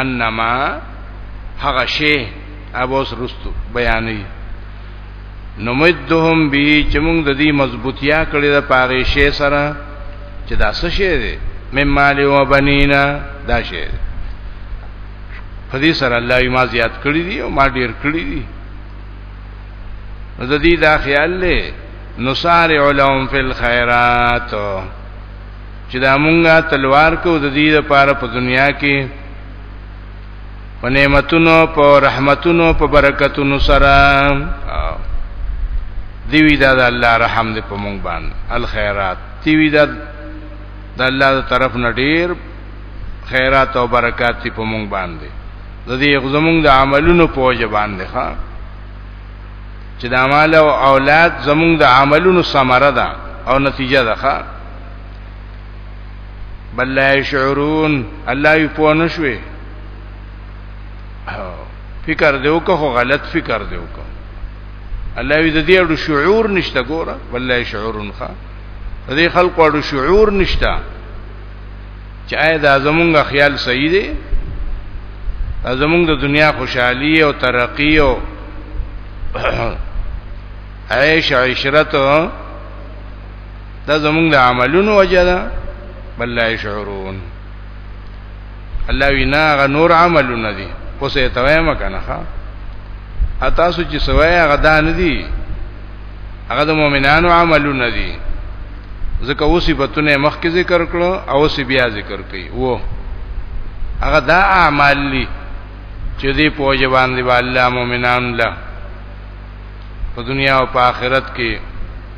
انما هغه شی ابوس رستو بیانې نمدهم به چې موږ د دې مضبوطیا کړی د پاره شی سره چې دا څه شی دی مم مال او بنینا دا شی په دې سره الله یې ما زیات کړی دی او ما ډیر کړی دی نو د دې دا خیال له نصارع لهم فی الخيرات چې دا مونږه تلوار کو د دې لپاره په دنیا کې په نعمتونو په رحمتونو په برکتونو سره دی وی دا د الله رحم دې په مونږ باندې الخيرات دی وی دا د الله تر طرف نه ډیر خیرات او برکات دې په مونږ باندې د دې زمونږ د عملونو په وجه باندې ښا چې د اعمال او اولاد زمونږ د عملونو ثمره ده او نتیجه ده ښا بل لا يشعرون الله یې پوه نشوي فکر دی وکړه خو غلط فکر دی وکړه الله یې د دې اړو شعور نشته ګوره بل لا يشعرون ښا د دې خلکو اړو شعور نشته چې آیا دا زمونږ خیال صحیح دی زمونږ د دنیا خوشحالي او ترقی او عيش عشرته دا زمونږ د عملونو وجه ده بل لا يشعرون الله وینا غ نور عملونه دي اوس یې توایم کنه ها اتا سو چې سوای هغه دا نه دي هغه د مؤمنانو عملونه دي ځکه اوس په تونه مخ کې ذکر کړو او اوس بیا ذکر کوي وو هغه دا اعمال دي چې دې پوجا باندې الله مؤمنان له په دنیا او په آخرت کې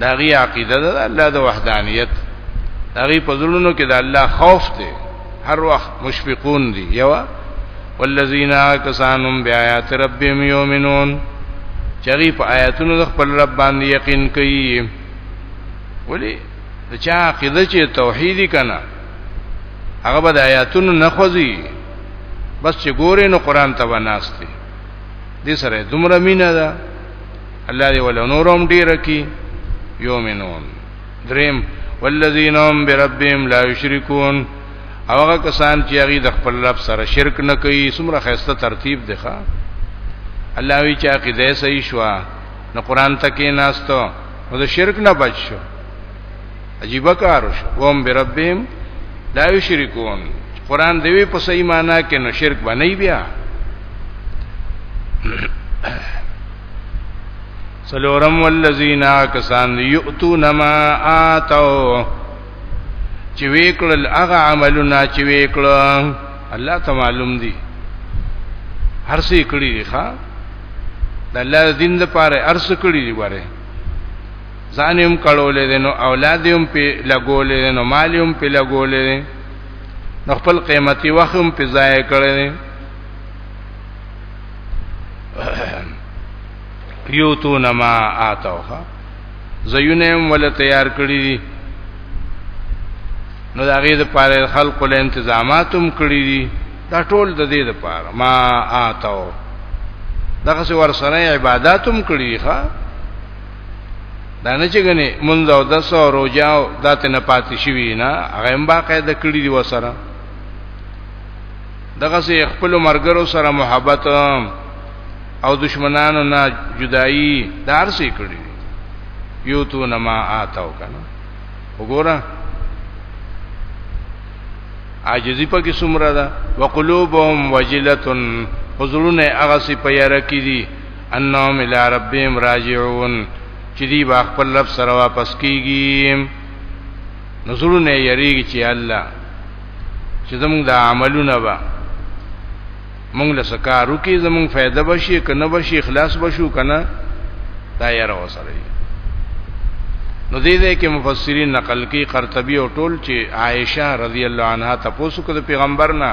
دا غي عقیده ده الله د وحدانیت دا غي پزړونو کې د الله خوف ته هر وخت مشفقون دي یو والذین کسانم بیاات ربهم یؤمنون چری په آیاتونو د خپل رب باندې یقین کوي ولی د چا عقیده چې توحیدی کنا هغه به د آیاتونو نه خوځي بس چې ګورې نو قران ته وناستي دې سره دومره مینه ده الله دې ول نورم ډیر کی یومنون دریم والذین هم بربهم لا یشرکون او هغه کسان چې هغه د خپل رب سره شرک نه کوي څومره خسته ترتیب دی ښا الله وی چې عقیده صحیح شو نو قران ته کې ناستو نو د شرک نه بچ شو عجیب کار وش وهم بربهم لا یشرکون قران دی په صحیح معنی کې نو شرک باندې بیا سلورم والذین کسان یؤتون ما آتوا چې وکړل هغه عملونه چې وکړل الله ته معلوم دي هر څه کړی ښا د الله دین لپاره ارس کړی دی وره ځان هم کړولې دي نو اولاد هم په لګولې دي نو مال هم په لګولې دي نو خپل قیمتي وخت هم په ضایع کړی دي یوتون ما آتوها زیونه هم ول تیار کړی دي نو دا غي د پاره خلق له تنظیماتم کړی دي دا ټول د دې د پاره ما آتو دغه ور سره عبادتوم کړی ښا دا نه چې غني منځ او د سو روجاو داتې نه پاتې شي نه هغه هم باقاعده کړی دی وسره دغه سي خپل مرګرو سره محبت او دشمنانو نه جدائی دار سي کړی یو تو نما آتاو کنه وګوره عاجزی پکې سمره ده وقلوبهم وجلتن حضورونه هغه سي په یاره کې دي انهم الى ربهم راجعون چې دی با خپل رب سره واپس کیږي نزلونه یریږي چې الله چې زموږ د عملونه به موږ له سکارو کې زموږ فائدہ بشي کنه بشي اخلاص بشو کنه دا یې راو سره نو دې دې کې مفسرین نقل کې قرطبي او ټول چې عائشه رضی الله عنها تاسو کو د پیغمبر نه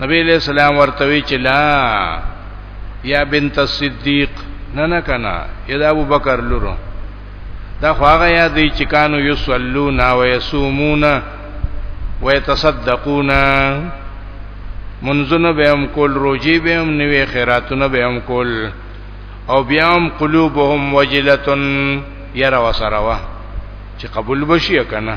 نبی علیہ السلام ورته وی چې لا یا بنت الصدیق نه نه کنا یدا ابو بکر لورو دا خو هغه یادې چې کانو یصلون او یصومون و یتصدقون منځونه به هم کول روزي به هم نیوي خیراتونه به هم کول او بیا هم قلوبهم وجلتن یرا وسروا چې قبول بشي کنه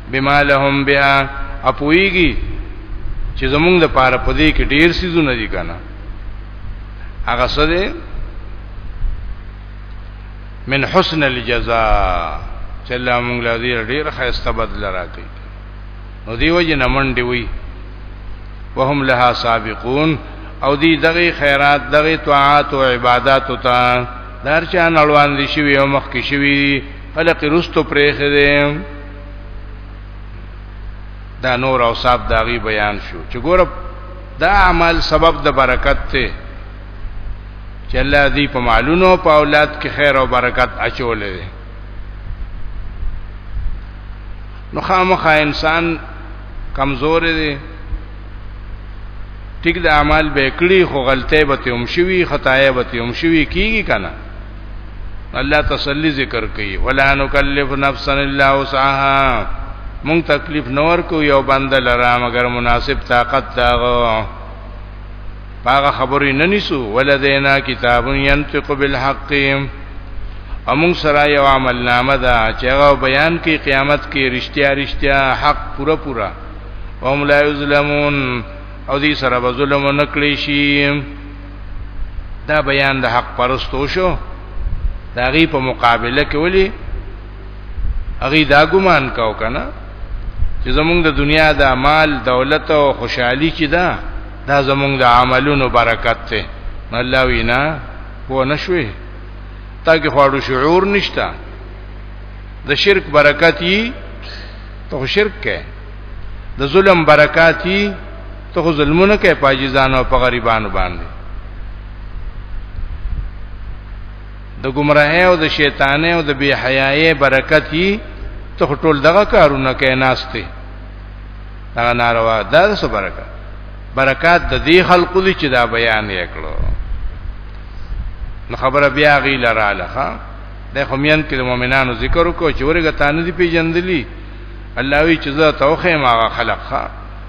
بما لهم بها اپويږي چې زمونږ د پاره پدې کې ډیر سيزونه دي کنه هغه څه دي من حسن الجزاء چې الله موږ له دې ډیر خیسته بدل راکړي نو دی وجه نمن دی وی وهم لها سابقون او دی دغه خیرات دغه طاعات او عبادت او تا دار چا نړوان دي شوی او مخ کې شوی خلق رستو پرېخه دي دا نور اوصاف داغي بیان شو چې ګور دا عمل سبب د برکت ته چې الله دې په مالونو په اولاد کې خیر او برکت اچولې نو خامخا انسان کمزور دی ټیک د اعمال به کړی خو غلطه به تم شوی خدای به تم شوی کیږي کنه الله تسلی ذکر کوي ولا نکلف نفسا الا وسعها مون تکلیف نور کو یو بند لرا مگر مناسب طاقت داغو پاغه خبرې نه نیسو ولدینا کتاب ينطق بالحق امون سره یو عمل نامه ده چې هغه بیان کوي قیامت کې رښتیا رښتیا حق پورا پورا هم لا یظلمون او دې سره به ظلم نکړي شي دا بیان د حق پرستو شو دا غي په مقابله کې ولي هغه دا ګمان کاو کنه چې زمونږ د دنیا د مال دولت او خوشحالي چې ده دا زمونږ د عملونو برکت ته الله وینا هو نشوي تاکي خواړو شعور نشتا د شرک برکت یي ته شرک کې د ظلم برکات یي ته خو ظلمونه کوي پاجیزانو په غریبانو باندې د گمراهۍ او د شیطانۍ او د بی حیايي برکت یې ته ټول دغه کارونه کوي ناشته دا ناروا دا څه برکت برکات د دې خلقو دي چې دا بیان یې کړو نو خبره بیا غی لراله ها د همین کې د مؤمنانو ذکر وکړو چې ورګه تانه دي پیجندلی الله وی چې زه توخه ما خلق ها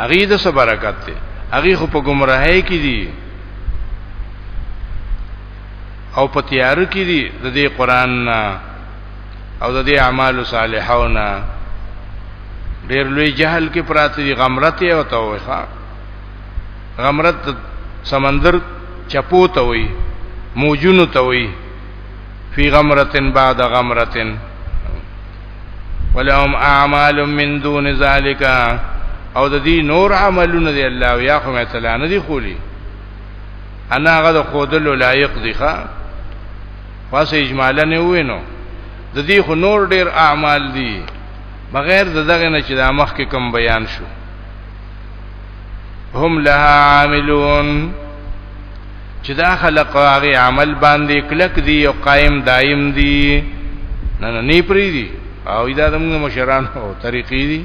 هغه د څه برکت دی هغه خو په گمراهۍ کې دي او په تیار کې دي د دې قران نه او د دې اعمال صالحو نه ډېر لوی جهل کې پراته دي غمرت او توخه غمرت سمندر چپو ته وي موجونو ته وي فی غمرتن بعد غمرتن ولهم اعمال من دون ذالک او د دې نور عملونه دی الله یا خو مثلا نه دی خولی انا هغه د خودلو لایق دی ښا خاص اجمالا نه وینو د دې خو نور ډیر اعمال دي بغیر د دغه نه چې د مخ کې کم بیان شو هم لها عاملون چې دا خلق هغه عمل باندې کلک دی او قائم دائم دی نه نه نه پری دی او دا زموږ مشران او طریقې دي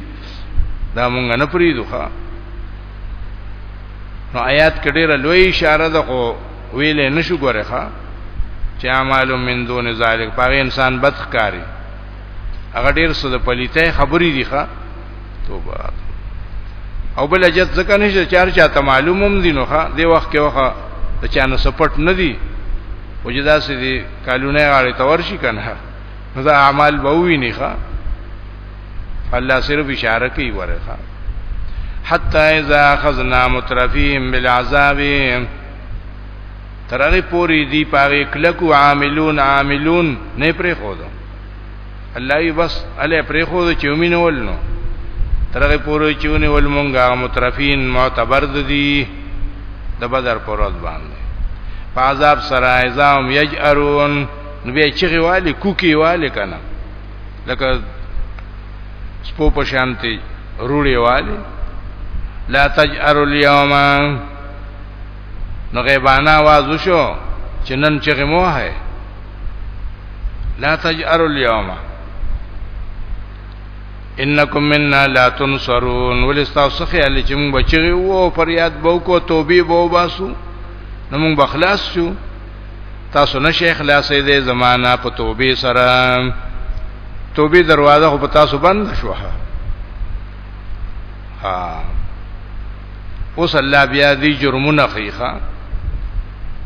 دا مونږ نه پری دوخه نو آیات کې ډېر لوی اشاره ده خو ویلې نشو ګورې ښا چې اعمال من دون ذالک پاره انسان بدخکاری هغه ډیر څه د پلیته خبرې دي ښا توبه او بل اجت ځکه نشته چار چاته معلومم دي نو ښا دی وخت کې وخت د چانه سپټ نه دي وجدا سي دي کالونه غاړي تور شي کنه نو دا اعمال به ویني ښا الله صرف اشاره کوي ورخه حتا اذا اخذنا مترفيهم بالعذاب ترغه پوری دی پاره کلکو عاملون عاملون نه پرې خو الله یې بس الی پرې خو د چومینه ولنو ترغه پورې چونی ول مونږه مترفین معتبر دي د بدر پروت باندې په عذاب سره ایزام یجرون نو بیا چیغي والی کوکی والی کنه لکه سپو په شانتي روړي والی لا تجروا اليوم نو غیبانه आवाज وشو چې نن چې مو هه لا تجأروا اليوم انکم منا لا تنصرون ولستاسو خیال چې موږ بچی وو فریاد بو کو توبې بو باسو نو موږ بخلاص شو تاسو نه شیخ خلاصې دې زمانہ په توبې سره توبې دروازه خو په تاسو بند شوه ها اوس الله بیا دی جرمونه خیخه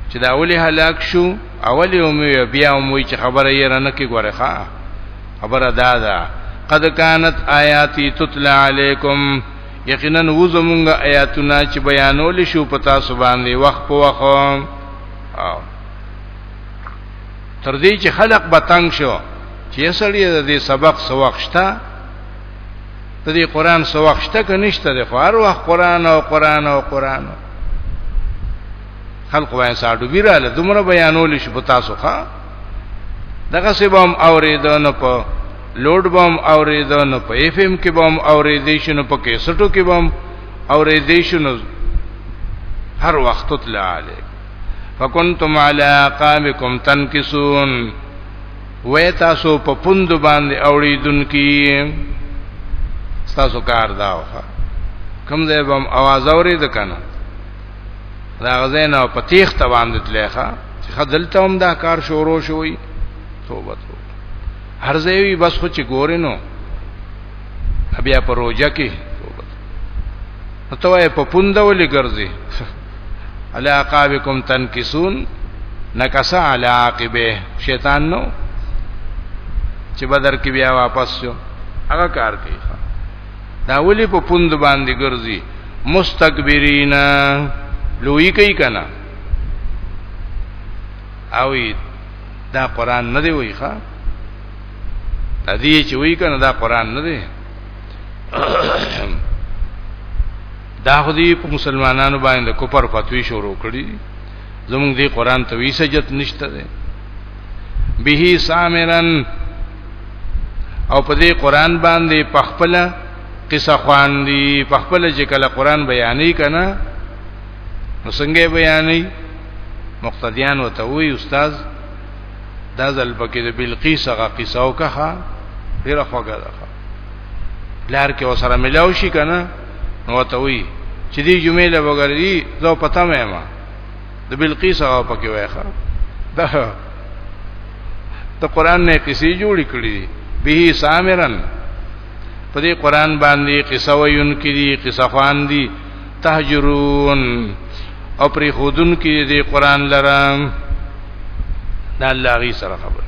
چې دا اولی هلاک شو اولی اومه بیا اومه چې خبره یې رانه کې غوړه ښا خبره دا ده قد كانت آیاتی تتلى علیکم یقینا و زمونږ آیاتونه چې بیانول شو په تاسو باندې وخت په وخت او تر دې چې خلق بتنګ شو چې سړی د دې سبق سوښتا د دې قران سو وخت شته که نشته د خار وخت قران او قران او قران خلق وای ساډو بیراله دومره بیانول شي په تاسو ښا دغه سبم اوریدنه په لوډ بم اوریدنه په اف ام کې بم اوریدیشنو په کیسټو کې بم اوریدیشنو هر وخت تل علی فکنتم علی قامکم تنکسون وې تاسو په پوند باندې اوریدونکي تاسو کار دا وخه کوم ځای بم आवाज اورید کنه دا غزین او پتیخ ته باندې تلخه چې خدلته هم دا کار شروع شوی توبه توبه هر ځای وی بس خو چې ګورینو بیا پروژه کې توبه ته وای په پوند ولې ګرځي علی عقابکم تنکسون نکس علی عاقبه شیطان نو چې بدر کې بیا واپس شو هغه کار کوي دا ولی په پوند باندې ګرځي مستكبرین لوی کوي کنه او دا قران نه دی وای ښا تدې چې وای کنه دا قران نه دی دا خو دی په مسلمانانو باندې کفر فتوی شروع کړی زمونږ دی قران ته وی سجت نشته ده به سامرن او په دې قران باندې پخپل قصه خوان دی پخپل چې کله قران بیانې کنا نو څنګه بیانې مقتدیان وته وی استاد دا ځل پکې د بلقیس هغه قصه وکړه ډیره خوږه ده لار کې وسره ملاوي شي کنه نو ته وی چې دې جمعې له وګرځي زو پتا مې ما د بلقیس هغه پکې وای ښا دا ته قران نه کسی جوړ کړی به سامرن په دې قران باندې قصه ویون کړي قصه خوان دي تهجرون او پر خودن کې دې قران لرم دا الله غي سره خبر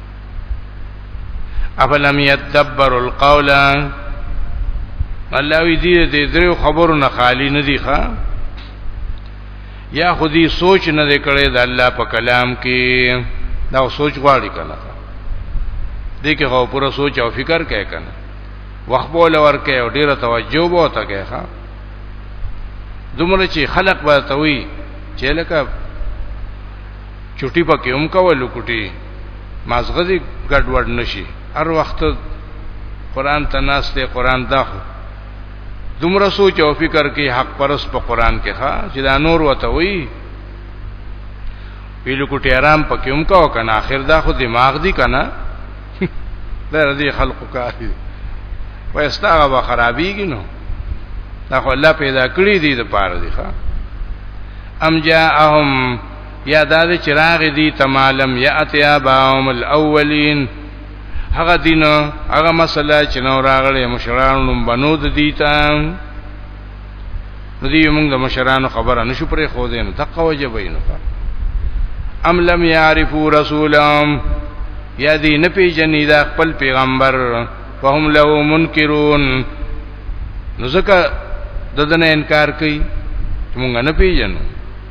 افلم يتدبر القول الله وی دې دې درو خبرو نه خالی نه دی ښا یا خودي سوچ نه دې کړې د الله په کلام کې دا سوچ غواړي کنه دې کې هو پوره سوچ او فکر کوي کنه وخت بوله ورکه او ډیره توجه بو ته کوي ښا دومره چې خلق به توي چې لکه چټي پکې هم کول کوټي مازغزي ګډوډ نشي هر وخت قران ته ناس ته قران دا خو دومره سوچ او فکر کې حق پرس په قران کې ښا چې دا نور وته وي ویلو کوټي آرام پکې هم کاو کنه اخر دا خو دماغ دی کنه دا ردی خلقو کاری وایستاغه به خرابېږي نو دا خو الله پیدا کړی دی د پاره دی ښا ام جاءهم یا دا چې راغې دي تمالم یاتیا باهم الاولین هغه دین هغه مسله چې نو راغلې مشرانو بنو د دي تا ندی موږ د مشرانو خبره نشو پرې خو دې نو دقه وجبین ام لم یعرفوا رسولهم یا دی نه پیژنې دا خپل پیغمبر فهم له منکرون نو ځکه ددن انکار کوي مونږ نه پیژنو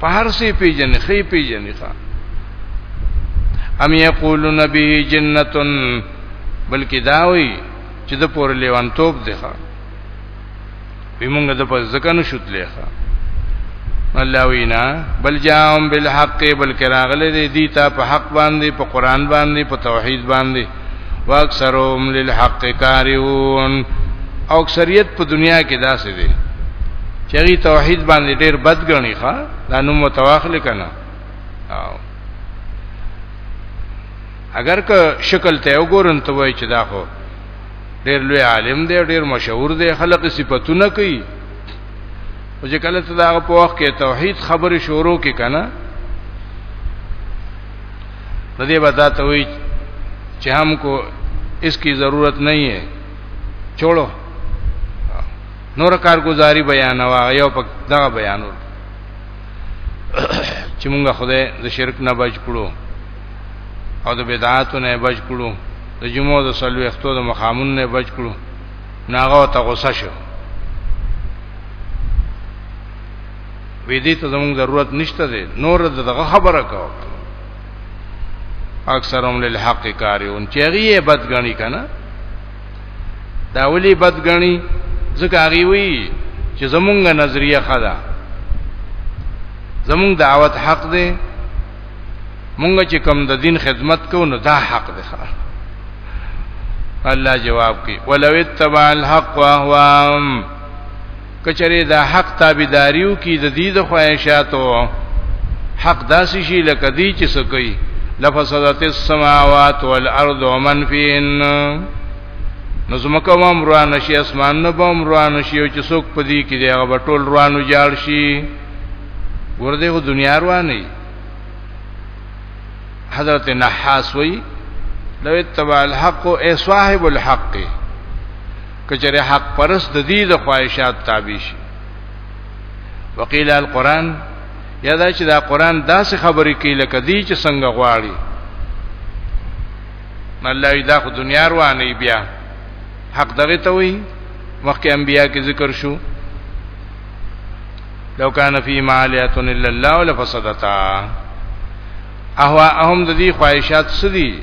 په هر څه پیژنې خې پیژنې ښا ام یقولون به جنتن بلکې دا وی چې د پور لیوان توپ دی ښا وی مونږ د په ځکه نو شوتلې ښا الله وینا بل جام بالحق بلکې راغله دې دیتا په حق باندې په قران باندې په توحید باندې واکثرهم للحق کارون او اکثریت په دنیا کې داسې دي چری توحید باندې ډیر بد غني ښا دا نو متواخل کنا او اگر که شکل ته وګورن ته وای چې دا خو ډیر لوی عالم دی ډیر مشهور دی خلق صفاتونه کوي او چې کله ته دا په وخت کې توحید خبرې شروع کې کنا نو دې بتا ته وی چې هم کو اس کی ضرورت نه ہے چولو نور کارګزاري بیان وا یو په دغه بیانو چې مونږه خدای د شرک نه بچ کړو او د بدعاتو نه بچ کړو د جمعو د سلو اختو د مخامون نه بچ کړو ناغه ته غوسه شو وې دې ته زموږ ضرورت نشته دې نور دغه خبره کو اکثرهم للحق کارون چېږي بد غني کنه دا ولي بد غني ځکه هغه وی چې زمونږ نظریه خدا زمونږ دعوت حق دی مونږ چې کوم د دین خدمت کوو نو دا حق دی الله جواب کوي ولو اتبع الحق واهوام کچره د حق تابعداریو کې د دې د خواهشاتو حق داسې شي لکه دی چې سکي لفسدت السماوات والارض ومن فيهن نو زمکه وام روان شي اسمان نه بم روان شي او چې څوک په دې کې دی هغه ټول روانو جاړ شي ورده هو دنیا رواني حضرت نحاس وی لو اتبع الحق اي صاحب الحق کچره حق پرس د دې د خواهشات تابع شي وقيل القرآن یا دا چې دا قرآن داسې خبرې کوي لکه دی چې څنګه غواړي الله دا خو دنیا روانه بیا حق دغه ته وي مخکې انبیا کې ذکر شو لو کان فی مالیات الا الله لفسدتا اهوا اهم د دې خواهشات سدي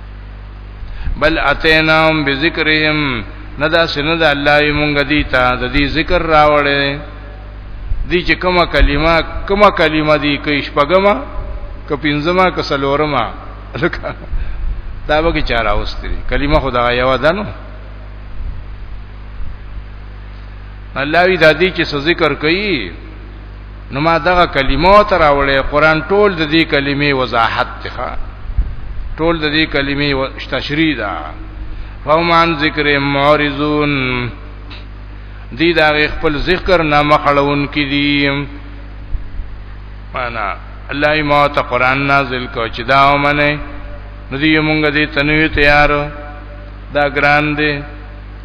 بل اتیناهم بذکرهم ندا سند الله یې مونږ دی ته د دې ذکر راوړې دی چې کومه کلمه کومه کلمه دی کې شپګما ک پنځما ک سلورما لکه دا به کې چاره اوستري کلمه خدا یو ده نو الله وی د دې چې ذکر کوي نو ما دغه کلمو تر اولې قران ټول د دې کلمې وضاحت ته ټول د دې کلمې تشریح ده فهم عن ذکر معرضون دی دا خپل ذکر نه مخړون کې دي معنا الله ما ته قران نازل کو چې دا ومنه نو دې مونږ دې تنوي تیار دا ګران دي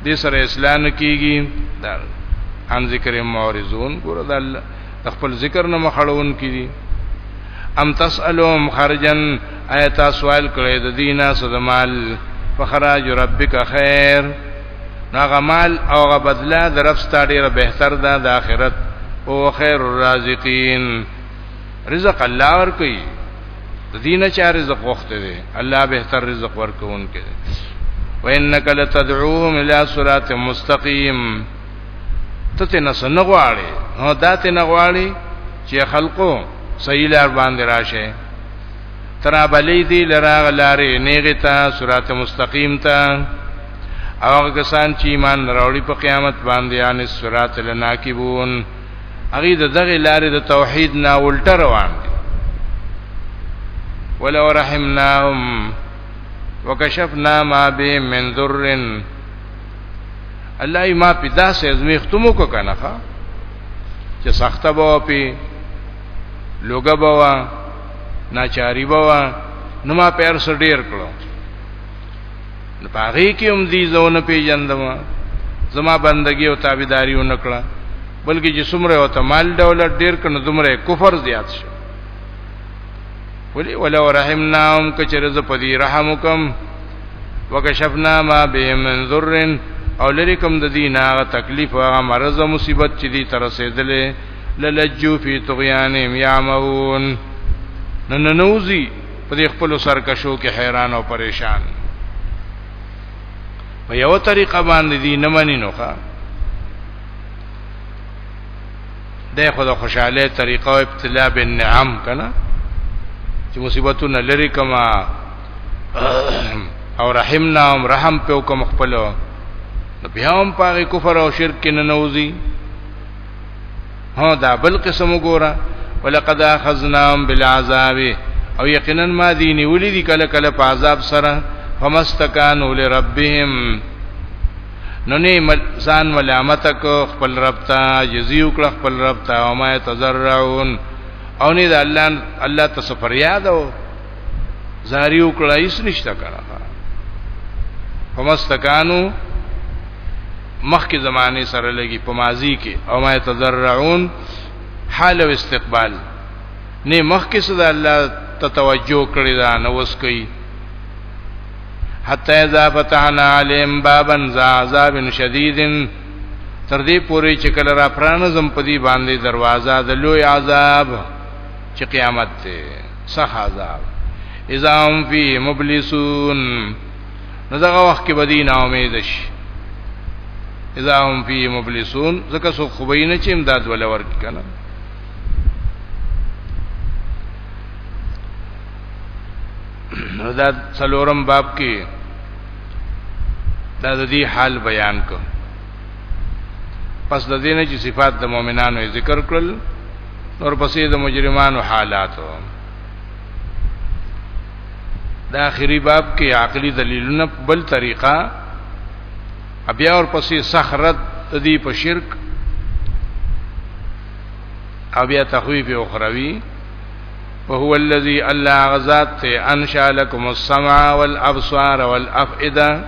دې سره اصلاح نه کیږي دا ان ذکر معرضون ګور د الله خپل ذکر نه مخړون کیږي ام تسالهم خرجن ایت سوال کړي د دینه سدمال فخراج ربک خیر هغه مال او هغه بدله درف ستاره بهتر ده د آخرت او خیر الرازقین رزق الله ور کوي د دینه چې رزق وخت دی الله بهتر رزق ورکون کې وانک لتدعوهم الى صراط مستقيم ته ته نه سنغواړي هو داته نه غواړي چې خلقو صحیح لار باندې راشه ترا بلی دی لراغ لارې نیغه تا صراط مستقیم تا او کسان چې ایمان راوړي په قیامت باندې ان صراط لناکبون هغه د دغه لارې د توحید نه الټ روان دي ولو رحمناهم وکشفنا ما به من ذرن الله ما په داسې ازمیختمو کو کنه چې سخته به پی لوګه به ناچاری به نو ما پیر سر ډیر کړو نو پاغي کې هم دي زونه پیجندم زما بندگی او تابعداري ونکړه بلکې چې څومره او تمال ډول ډیر کنه دومره کفر زیات شو ولی ولو رحمناهم کچره ز پدی رحم وکم وکشفنا ما بهم من ذر او لری کوم د دین هغه تکلیف او هغه مرز او مصیبت چې دی تر رسیدلې للجو فی طغیانهم یعمون نن نوزی په دې خپل سرکشو کې حیران او پریشان په یو طریقه باندې دي نه مني نو ښا ده خو د خوشاله طریقه او ابتلا بالنعم کنه چې مصیبتونه لري کما او رحمنا هم رحم په کوم خپل نو بیا هم پاره کفر او شرک کې نه نوځي هو دا بل قسم وګوره ولقد اخذناهم بالعذاب او یقینا ما دي نیولې دي کله کله په عذاب سره فمستکانو لربهم نو نه ځان ملامت کو خپل رب ته جزیو کړ خپل رب ته او ما تزرعون او نه د الله الله ته سفر یاد او زاری وکړه هیڅ نشته کړه فمستکانو مخکې زمانه سره لګي په ماضی کې او ما يتضرعون حال او استقبال نه مخکې صدا الله ته توجه کړی دا نو وس کوي حتی اذا فتحنا علیم بابا ذا عذاب شدید تر دې پورې چې کله را پرانزم په دې باندې دروازه د لوی عذاب چې قیامت ته سخت عذاب اذا هم فی مبلسون نو دغه وخت کې بدی نه امید شي اذا هم فی مبلسون زکه سو خوبینه چې امداد ولا ورک کنه نو دا څلورم باب کې دا د دې حال بیان کو پس د دې نه چې صفات د مؤمنانو ذکر کړل نور پسې د مجرمانو حالاتو د اخري باب کې عقلي دلیلونه بل طریقه بیا ورپسې سخرت تدی په شرک او بیا تخویف اخروی وهو الذي الله غزاد ته انشا لكم السمع والابصار والافئده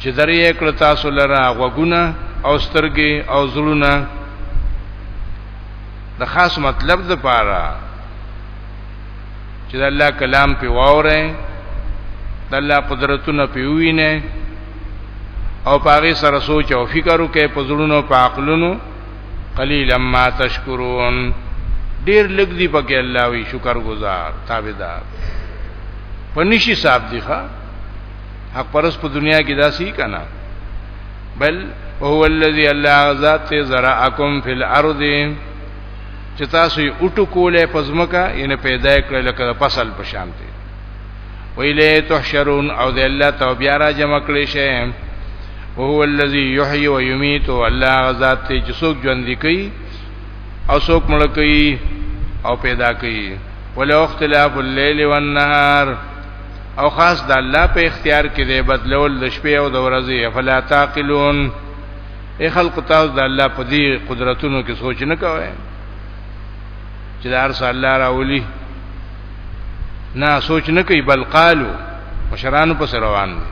چې درې کړ تاسو لره غوګونه او سترګې او زړونه د خاص مطلب د پاره چې د الله کلام په واورې د الله قدرتونه په وینې او پاغي سره سوچ او فکر وکې په زړونو په عقلونو قلیلا ما تشکرون ډیر لګ دی پکې الله وی شکر گزار تابعدار پنیشي صاحب دی ښا حق پرس په دنیا کې داسي کنا بل هو الذی الله ذات ذراکم فی الارض چې تاسو یې اوټو کولې پزمکا یې پیدا کړل لکه فصل په شان دی ویلې تحشرون او د الله تو بیا را جمع کړی شي او هو الذی یحیی و یمیت او الله غزاد ته چې څوک ژوند کوي او څوک مړ کوي او پیدا کوي ولا اختلاف الليل والنهار او خاص د الله په اختیار کې دی بدلول د شپې او د ورځې فلا تعقلون اے خلق تاسو د الله په دې قدرتونو کې سوچ نه کوئ چې دار صلی الله راولي نه سوچ نه کوي بل قالو مشرانو په روان دي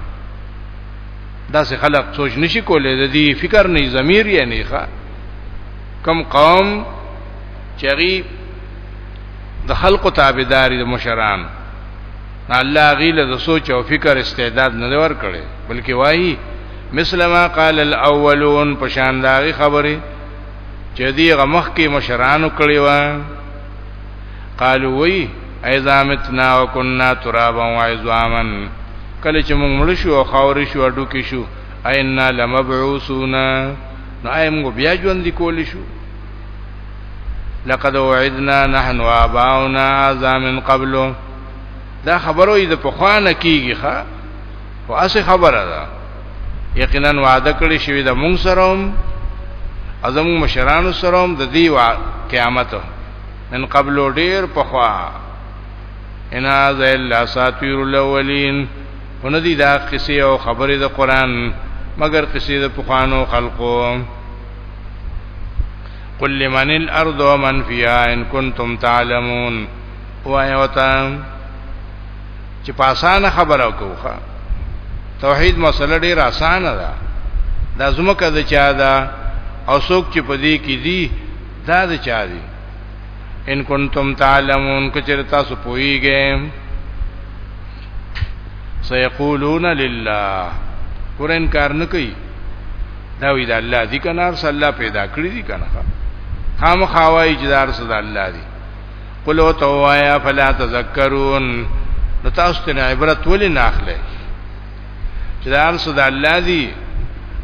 دا سه خلق سوچ نشي کولای د دې فکر نه ضمیر یې نه ښه کم قوم چری د خلق تابعداري د مشرانو الله غیله د سوچ او فکر استعداد نه ور کړي بلکې وایي مثل ما قال الاولون په شان داغي خبره چې دی غمخ کې مشرانو کړي و قالو وی اذا متنا وكنا ترابا وعظاما کله چې موږ مړ شو او خاور شو اډو کې شو اینا لمبعوثون نو ایم غو بیا ژوند کول شو لقد وعدنا نحن واباؤنا ذا من قبل دا خبرو یې د پخوا نه کیږي ښا خو اسه خبره ده یقینا وعده کړی شوی د مونږ سره هم ازم مشرانو سره هم د دی قیامت من قبل ډیر پخوا ان ذا الا ساتیر الاولین ان دي دا قصې او خبرې د قران مگر قصې د پخوانو خلقو قل لمن الارض ومن فيها ان كنتم تعلمون وایو وتا چې په اسانه خبره کوخه توحید مسله ډیر اسانه ده دا زمکه د چا ده او څوک چې په دې کې دي دا د چا دي ان کنتم تعلمون کچر تاسو پوئیږئ سيقولون لله قران کار نه کوي دا وی دا الله دي کنار صلی الله پیدا کړی دي کنه خامخوای جدار صلی الله دي قلو توایا فلا تذکرون نو تاسو ته عبرت ولې نه اخلي چې دا ارسو د الله دی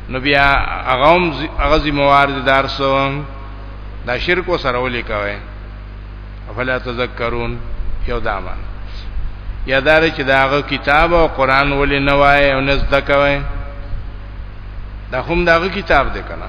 نو بیا هغه هم هغه ذمہوار دي دارسو دا شرک سره ولې کوي افلا تذکرون یو دامان یا دار چې داغه کتاب او قران ولې نه وای او نه زده کوي دا هم داغه کتاب دی کنه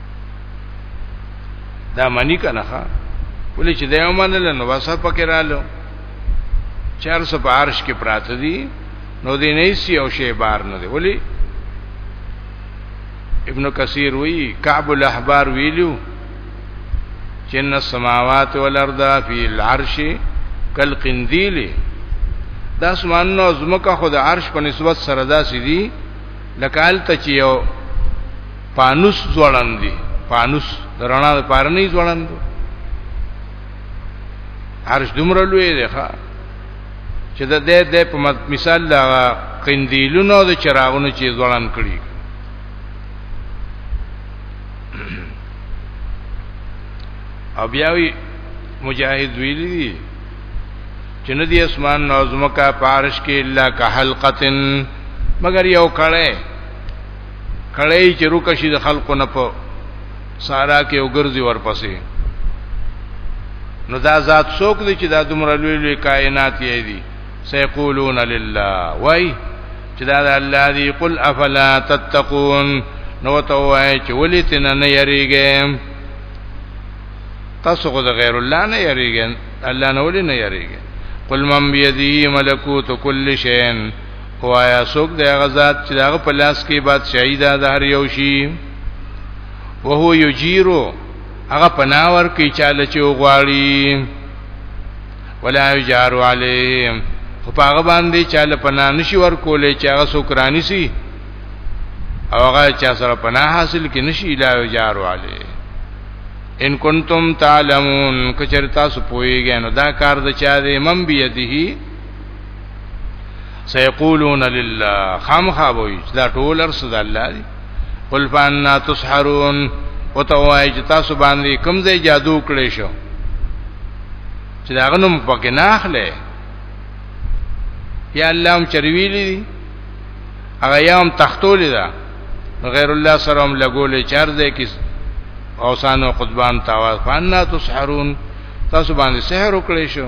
دا معنی کنه ښا ولې چې دا ومنل نو واسه پکې رالو 400 په عرش کې پراته دي نو دې نه سی او شی بار نه دی ولې ابن کثیر وی کعب الاحبار ویلو چې ان السماوات والارض فی العرش کالقندیل د اسمان نو زمکه خود عرش په نسبت سره داسې دي لکال ته چې یو پانوس ځوړند دي پانوس درنا د پاره نه ځوړند عرش دومره لوی دی ښا چې د دې د په مثال دا قندیلونو د چراغونو چې ځوړان کړی او بیاوی مجاهد ویلی دی چې نه دی اسمان نو زمکا پارش کې الا کحلقتن مگر یو کړه کړی چې روکشي د خلکو نه په سارا کې وګرځي ورپسې نو دا ذات څوک دی چې دا دومره لوی لوی کائنات یې دي سيقولون لله وای چې دا د الله دی قل افلا تتقون نو ته وای چې ولې تنه نه یریږي تاسو خو د غیر الله نه یریږئ الله نه ولې نه یریږئ قل من بيدی ملکوت کل شین وایا سوک د هغه ذات چې دغه په لاس کې بادشاہي ده د هر یو شي وهو یجیرو هغه پناور کوي چاله چې وغواړي ولا یجار علیهم خو هغه باندې چاله پنا نشي ورکولې چې هغه سوکرانی سي او هغه چا سره پنا حاصل کې نشي لا یجار علیه ان کنتم تعلمون کچر تاسو پويږئ نو دا کار د چا دی من بيدیه سيقولون لله خامخا وای دا ټول ارس د الله دی قل فانا تسحرون او ته وای چې تاسو باندې کوم ځای جادو کړی شو چې دا غنوم پکې نه اخلي یا الله هم چرویلی دی هغه یام تختولې ده غیر الله سره هم لګولې چار ځای کې اوسان او قطبان تاواز فانا تسحرون تاسو باندې سحر وکړی شو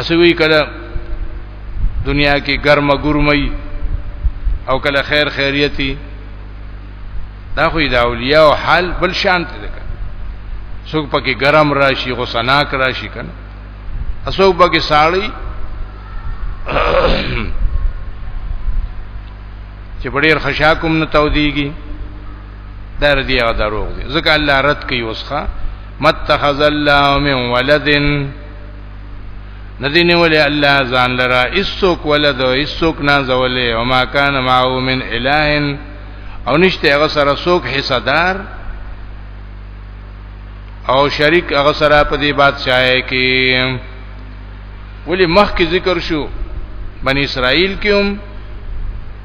اسوي کله دنیا کې ګرمه ګرمي او کله خیر خیریتی دا خو د اولیاء او حال بل شان ته ده څوک پکې ګرم راشي غسناک راشي کنه اسو پکې ساړی چې په ډیر خشاکم نه تودیږي دا ردی هغه دروغ دي ځکه الله رد کوي وسخه متخذ الله من ولدن ندی نیولې الله ځان لرا ایسوک ولد او ایسوک نازولې او ما کان معو من الہن او نشته هغه سره سوک حصدار او شریک هغه سره په دې بادشاہي کې ولی مخ کې ذکر شو بنی اسرائیل کې هم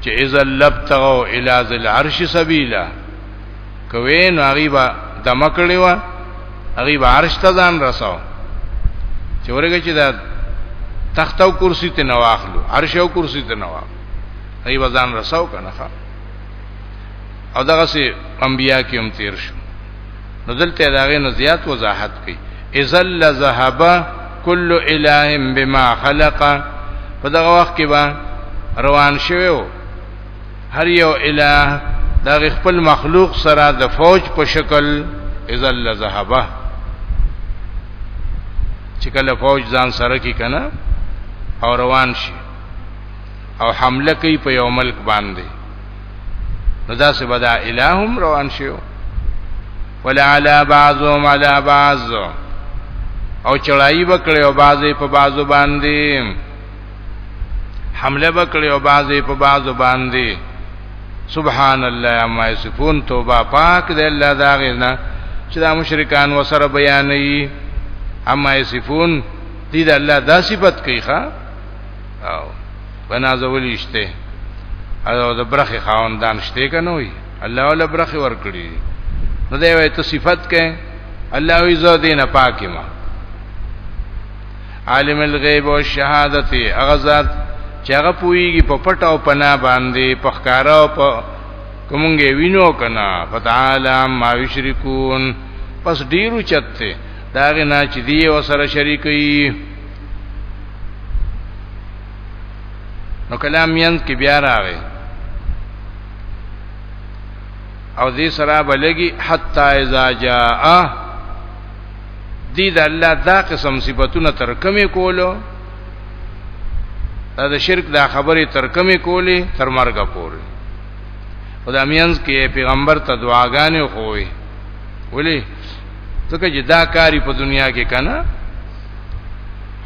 چې اذا لبتغوا الى ذل عرش سبیلا کوي نو هغه به دمکړې و هغه به عرش ته ځان رساو چې ورګه چې دا تخت او کرسی ته نواخلو عرش او کرسی ته نواخلو هغه به ځان رساو کنه او دغه سي انبیا کې هم تیر شو نو دلته داغه نه زیات وضاحت کوي اذل ذهب کل اله بما خلق په دغه وخت کې با روان شوو هر یو الہ دا خپل مخلوق سره د فوج په شکل اذا لذهبه چې کله فوج ځان سره کی کنه او روان شي او حمله کوي په یو ملک باندې نو دا سه بدا الہم روان شي ولا علی بعضهم علی بعض او چړای وکړي او بعضې په بعضو باندې حمله وکړي او بعضی په بعضو باندې سبحان الله عما یصفون توبه پاک دی الله دا غینا چې دا مشرکان وسره بیانې عما یصفون دې د الله دا صفت کوي ښا او بنازولی شته او د برخه خاوندان شته کنه وي الله ولا برخه ور کړی نو دی وای ته صفت کې الله وی زو دینه پاکه ما عالم الغیب او شهادت هغه ذات چې هغه پويږي په پټ او پنا باندې په ښکارا او په کومګې وینو کنا فتعالی ما یشرکون پس ډیرو چته داغه نه چې دی او سره شریکي نو کلام ینز کې بیا راغی او دې سره بلګي حتا اذا جاء دی د الله دا قسم صفاتونه تر کمی کولو دا د شرک دا خبره تر کمی کولی تر مرګ پورې خدای مینز کې پیغمبر ته دعاګانې خوې ولی ځکه چې دا کاری په دنیا کې کنه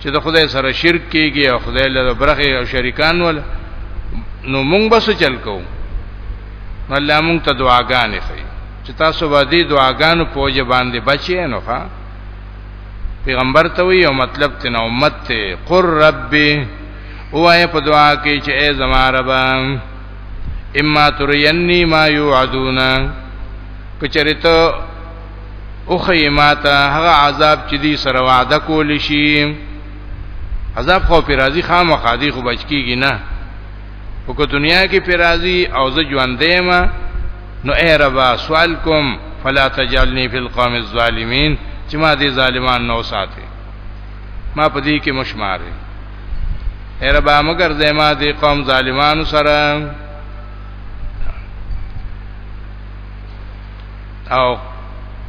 چې د خدای سره شرک کیږي او خدای له برخه او شریکان ول نو مونږ بس چل کوو الله مونږ ته دعاګانې کوي چې تاسو باندې دعاګانو په وجه باندې بچی نو ښا پیغمبر ته وی او مطلب ته نو امت ته قر ربي اوه په دعا کې چې اے زما رب اما ترینی ما یوعدون کچری ته او خیماته هغه عذاب چې دی سره وعده کول شي عذاب خو پر راضی خامخا دی خو بچ کیږي نه په دنیا کې پر راضی او زه ژوندې ما نو اے ربا سوال کوم فلا تجعلنی فی القوم الظالمین چې ما دې ظالمان نو ساتي ما په دې کې مشمارې اے ربا مگر دې ما دې قوم ظالمانو سره او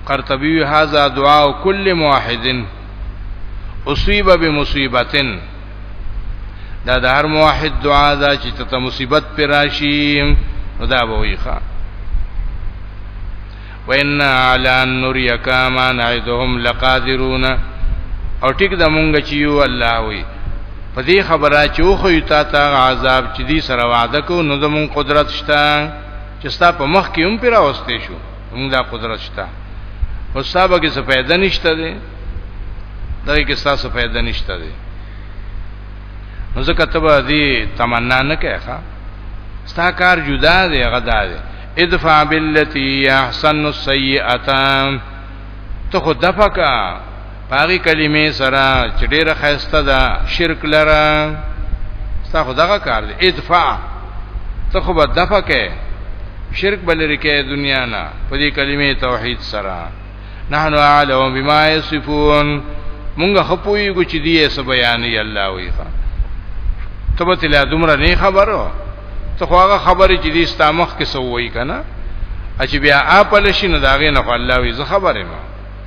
قرطبی هاذا دعاء کل موحد اصیب بمصیبتن دا د هر موحد دعا ده چې ته مصیبت پر راشي نو دا به وي ښا وان علی ان نریک ما نعدهم لقادرون او ټیک د مونږ چې یو الله وي په دې خبره چې خو یو تا ته عذاب چې دې سره وعده کو نو زمون قدرت شته چې ستا په مخ کې هم پر اوسته شو موږ دا قدرت شته خو صاحب کې څه فائدہ نشته دی دا کې څه فائدہ نشته دی نو ځکه ته به دې تمنا نه کوي ښا ستا کار جدا دی غدا دی ادفع بالتي احسن السيئه ته خو دفقه پاغي کلمې سره چې ډیره خسته ده شرک لره ستا خو دغه کار دی ادفع ته خو به دفع کې شرک بلری کې دنیا نه په دې کلمې توحید سره نحنو اعلم بما یصفون مونږ خپوی کو چې دی څه بیان یې الله وی ښا ته به تل دومره نه خبرو ته خو هغه خبرې چې دې ستامخ کې سوې کنه چې بیا اپل شي نو داغه نه الله وی زه خبره ما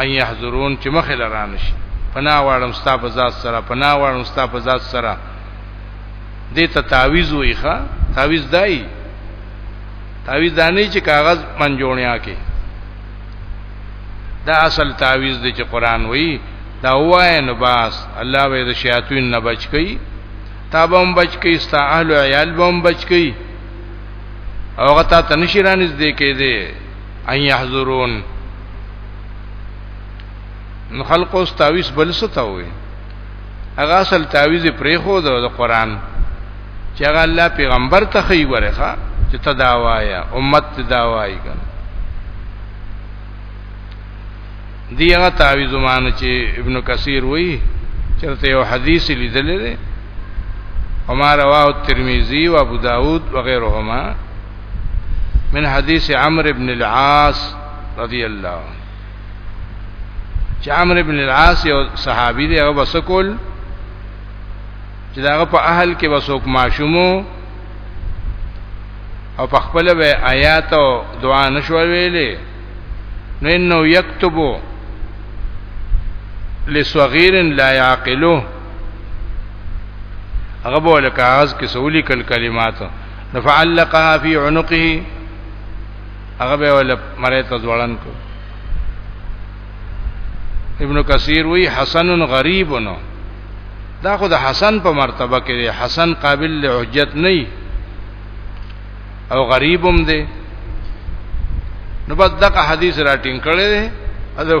ان يحضرون چې مخه لران شي پنا واړم ستا په ذات سره پنا واړم ستا په ذات سره دې ته تعویز وای ښا تعویز دای تعویز دانی چې کاغذ منجونیا کې دا اصل تعویز دی چې قران وای دا وای نو باس الله به د شیاطین نه بچ کی تابم بچ کی ستا اهل عیال بم بچ کی او غتا تنشیران دې کې دې ان يحذرون نو خلق اوس تعویز بل څه ته وي هغه اصل تعویز پرې خو د قرآن چې هغه الله پیغمبر ته خي ورخه چې تداوایا امت تداوای کړه دی هغه تعویز مان چې ابن کثیر وایي چرته یو حدیث لیدل دی وما رواه الترمذي وابو داود وغيرهما من حدیث عمرو ابن العاص رضی الله عنه چې عمرو ابن العاص یو صحابي دی هغه وسکول چې داغه په اهل کې وسوک ماشومو او په خپل به آیات او دعا نشو ویلې نو انه یكتبو لصغیر لا يعقلو هغه بوله کاغذ کې سولي کل کلمات نفعلقها فی عنقه هغه به ول مړی ته ځوړن کو ابن کثیر وی حسن غریب نو دا خو د حسن په مرتبه کې دی حسن قابل له حجت نه او غریبم دی نو بس دغه حدیث راټینګ کړي دی اذو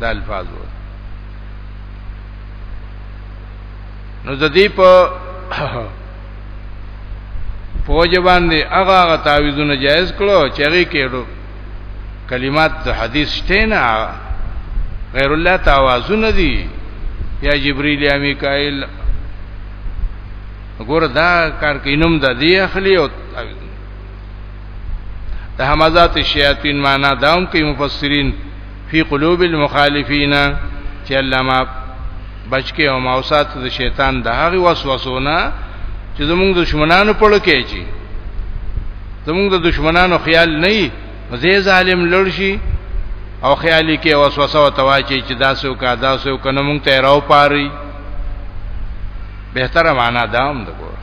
دا الفاظ وو نو د دې په فوج باندې هغه هغه تعویذونه جایز کړو چې هغه کېړو کلمات د حدیث شته نه غیر الله تعوازون دي یا جبرئیل یا میکائیل ګور دا کار کینم د دې اخلي او د همزات الشیاطین معنا داوم کوي مفسرین فی قلوب المخالفین چې الله ما بچکی او ماوسات د شیطان د هغه وسوسونه چې زمونږ دشمنانو په لکه چی زمونږ د دشمنانو خیال نه وي زه ظالم لړ شي او خیالي کې وسوسه او تواچی چې داسو کا داسو کنه مونږ ته راو پاري بهتره معنا دام دغه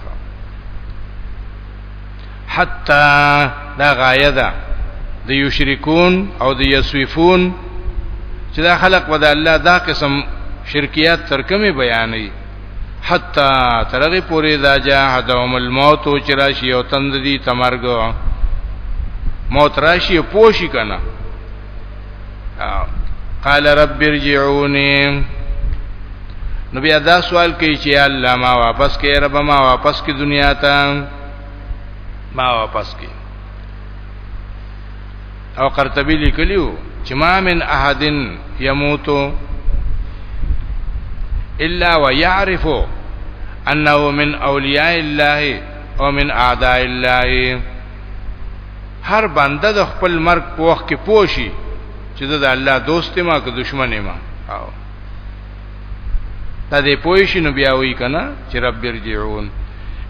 حتا دا غایه ده د یشرکون او د یسویفون چې دا خلق ود الله دا قسم شرکیات تر کومه بیانې حتا ترغه پوری دا جا حدوم الموت او چرشی او تند دی تمرګ موت راشی پوشی کنه قال رب ارجعوني نو بیا دا سوال کوي چې الله ما واپس کې رب ما واپس کې دنیا ته ما واپس کی او قرطبی لیکلیو چې ما من احدن یموتو الا ويعرف انه من اولیاء الله او من اعداء الله هر بنده د خپل مرګ په وخت کې پوښي چې د الله دوست ما که دشمن ما او ته دې پوي شنو بیا وی کنه چې رب ارجعون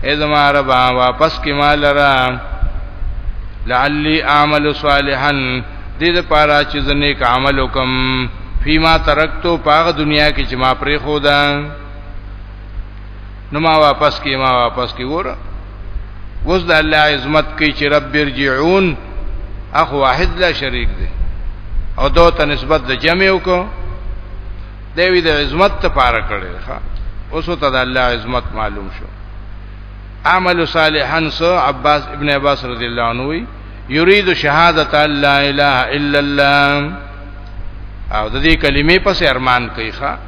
اے زما رب واپس کې مال را لعلی اعمل صالحا دې لپاره چې زنه ک عمل وکم فيما ترکتو پاغه دنیا کې چې ما پرې خو ده نو ما واپس کی ما واپس کی ګور اوس د الله عظمت کوي چې رب ارجعون اخ واحد لا شریک دی او دو ته نسبت د جمع وکړو دوی د عظمت ته پار کړي ښا اوس ته د الله عظمت معلوم شو عمل صالحا سو عباس ابن عباس رضی الله عنه وی یرید شهادت لا اله الا الله او د دې کلمې پس ارمان کوي ښا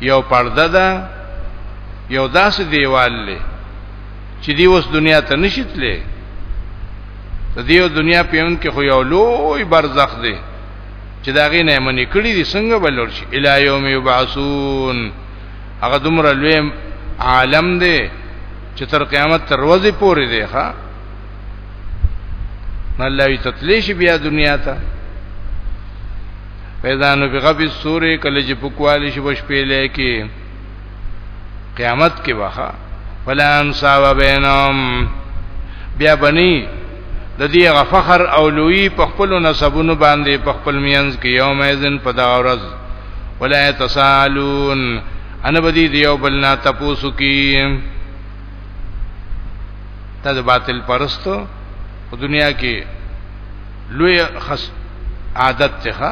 یو پرده ده یو داسې دیوال لې چې دی اوس دنیا ته نشیتلې د دیو دنیا په اون کې خو یو لوی برزخ دی چې دا غي نه منې کړی دي څنګه بلور شي الی یوم یبعثون هغه دومره لوی عالم دی چې تر قیامت تر ورځې پورې دی ښا الله وی تتلیش بیا دنیا ته پیدا نو بغه په سورې کله چې پکوالی شي بش پیلې کې قیامت کې وخا فلا انصاب بینهم بیا بنی د دې غفخر او لوی په خپل نسبونو باندې په خپل مینز کې یوم ایزن په دا ورځ ولا تسالون ان بدی دیو بلنا تپوسو کی تد باطل پرستو په دنیا کې لوی خص عادت ته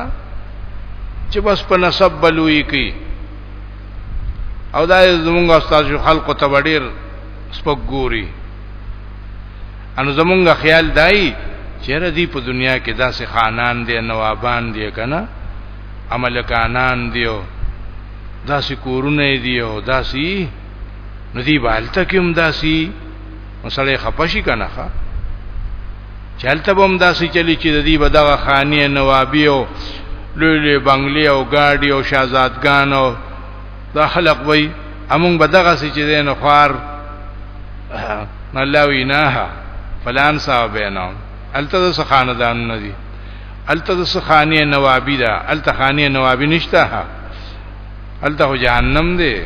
چې بس په نسب بلوي کوي او دا زمونږ استاد خلکو ته وړیر سپک ګوري ان زمونږ خیال دای چې ردی په دنیا کې داسې خانان دي نوابان دي کنه عملکانان دیو داسې کورونه دیو داسې ندی بالته کوم داسې مسله خپه شي کنه ښا چلته بم داسې چلی چې د دې بدغه خاني نوابي او لوی لوی بنگلي او گاډي او شاهزادګان او دا خلق وای امون بدغه سي چې دین خوار الله وینا فلان صاحب نه الته د خاندان نه دي الته د خاني نوابي ده الته خاني نوابي نشته الته جهنم دی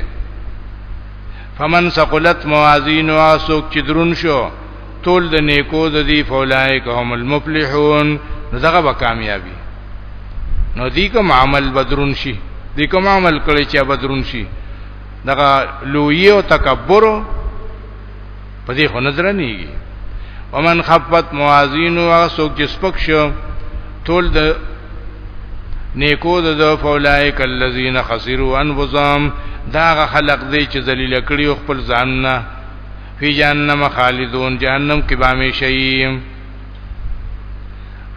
فمن ثقلت موازینها سوک چې درون شو تول د نیکو د دی فولائک هم المفلحون نو دغه به کامیابی نو دی کوم عمل بدرون شي دی کوم عمل کړی چې بدرون شي دغه لوی او تکبر په دې خو نظر نهږي ومن خفت موازین او سوک چې سپک شو ټول د نیکو د فولائک الذین خسروا انفسهم داغه خلق دی چې ذلیل کړي خپل ځان نه فی جهنم خالدون جهنم کې به همیشه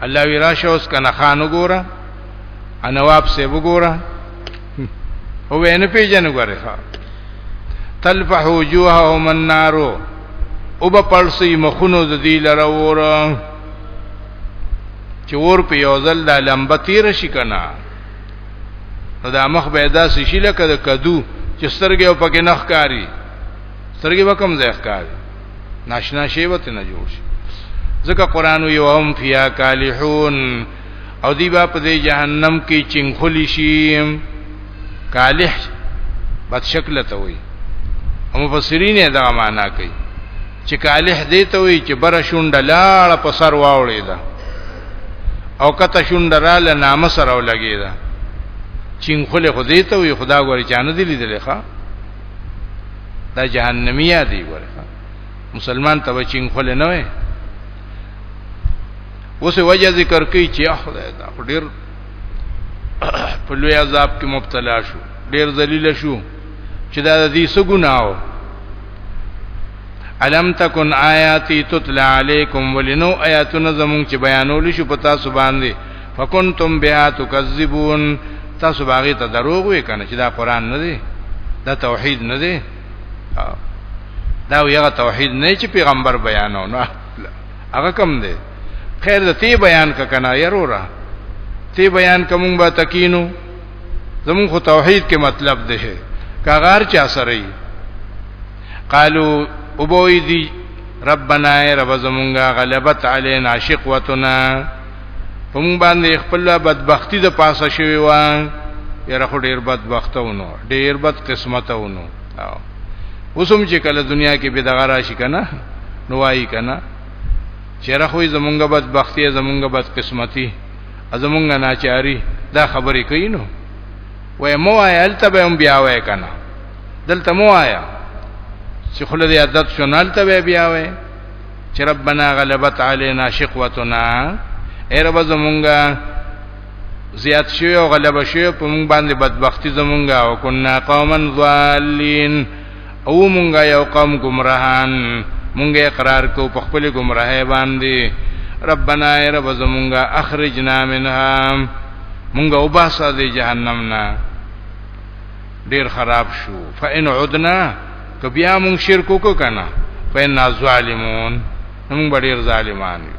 الله وی راشه اوس کنه خان وګوره انواب سے وګوره او وینه پیژنه غره ښا تلفح وجوههم النار او په پړسي مخونو د دې لره ور چې ور په یو ځل د لمبه تیر شي کنه نو دا مخ به دا شي لکه د کدو چې سترګې او پکې نخ کاری سترګې وکم ځای ښکاری ناشنا شی وته نه جوړ شي ځکه قران یو هم فیا کالحون او دی با په دې جهنم کې چنخلی شي کالح بد شکل ته وي او مفسرین دا معنا کوي چې کالح دې ته وي چې بر شونډه لاړه په سر واوړې ده او کته شونډه را ل نامه سره ولګې ده چنخلی خو دې ته وي خدا غوري چانه دی لیدلې ښا دا جهنمیا دی ورخه مسلمان ته چنګ خل نه وي اوس وجه ذکر کوي چې خدای دا ډیر په لوی عذاب کې مبتلا شو ډیر ذلیل شو چې دا د دې څه ګناو علم تکن آیاتی تتلا علیکم ولنو آیاتنا زمون چې بیانول شو پتا سبحان دی فکنتم بها تکذبون تاسو باغی ته دروغ وی کنه چې دا قران نه دی دا توحید نه دی دا یو توحید نه چې پیغمبر بیانو نه هغه کم دی خیر د تی بیان کا کنه یروره تی بیان کوم با تکینو زمون خو توحید کې مطلب ده کاغار چا سره ای قالو ابوی دی ربنا ای رب زمونږه غلبت علینا شقوتنا هم باندې خپل بدبختی د پاسه شوی و یره خو ډیر بدبختونو ډیر بد قسمتونو اوسم چې کله دنیا کې به دغه راشي کنه نو وایي کنه چیرې خو زمونږ بد بختی زمونږ بد قسمتي زمونږ ناچاری دا خبرې کوي نو وای مو آیا الته به هم بیا وای کنه دلته مو آیا چې خله دې عادت شونال ته به بیا وای چې ربنا غلبت علينا شقوتنا اے رب زمونږه زیات شوی او غلبه شوی په مونږ باندې بدبختی زمونږه او کنا قوما ضالین او مونږه یو قوم گمراهان مونږه اقرار کو په خپل گمراهی باندې ربنا ای رب زمونږه اخرجنا منها مونږه وباسه د جهنم نه ډیر خراب شو فإن عدنا کبیا مونږ شرک وکړو کنه فإن ظالمون مونږ ډیر ظالمان یو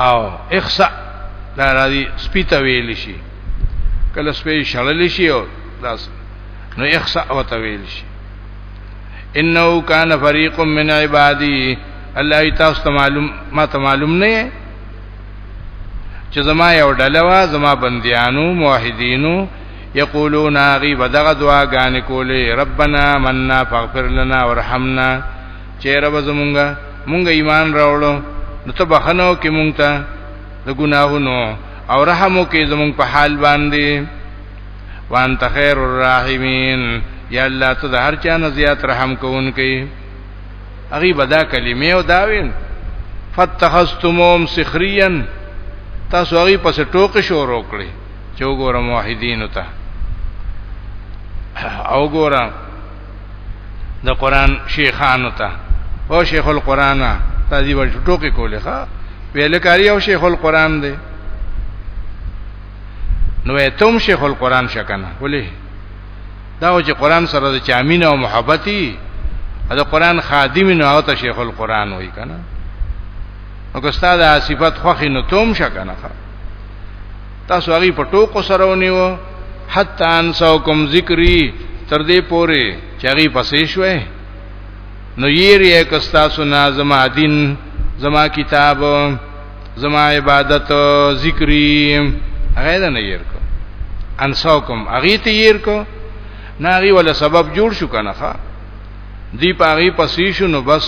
او اخصا دا راځي سپیته ویل شي کله سپی شړل شي او داس نو اخصا وته ویل شي انه کان فریق من عبادی الله تاسو ته معلوم ما ته معلوم نه چې زما یو ډله وا زما بندیانو موحدینو یقولون غی بدغه دعا غان کولې ربنا مننا فاغفر لنا وارحمنا چې رب زمونږه مونږ ایمان راوړو نو ته بخنو کې مونږ ته د ګناهونو او رحم وکې زمونږ په حال باندې وانت خیر الرحیمین یا الله ته د هر چا نه زیات رحم کوونکې اغي بدا کلمې او داوین فتخستموم سخریا تاسو هغه پس ټوک شروع کړی چې وګورم واحدین ته او ګورم د قران شیخانو ته او شیخ القرآن ته دی ول ټوکې کولې ښا ویل کاری او شیخ القرآن دی نو اتم شیخ القرآن شکنه ولې دا چې قران سره د چامین او محبتي دا قران خادم نه او ته شیخ القرآن وای کنه او که استاد صفات خوخي نو توم شکنه تاسو هغه په ټوکو سره ونیو حتا انسوکم ذکری تر دې پوري چې هغه پسې شوې نو یری کستا سنا زما دین زما کتاب زما عبادت ذکری هغه دا نه یې کو انسوکم هغه ته یې کو ناغي ولا سبب جوړ شو کنه ښا دی پاغي پسې شو نو بس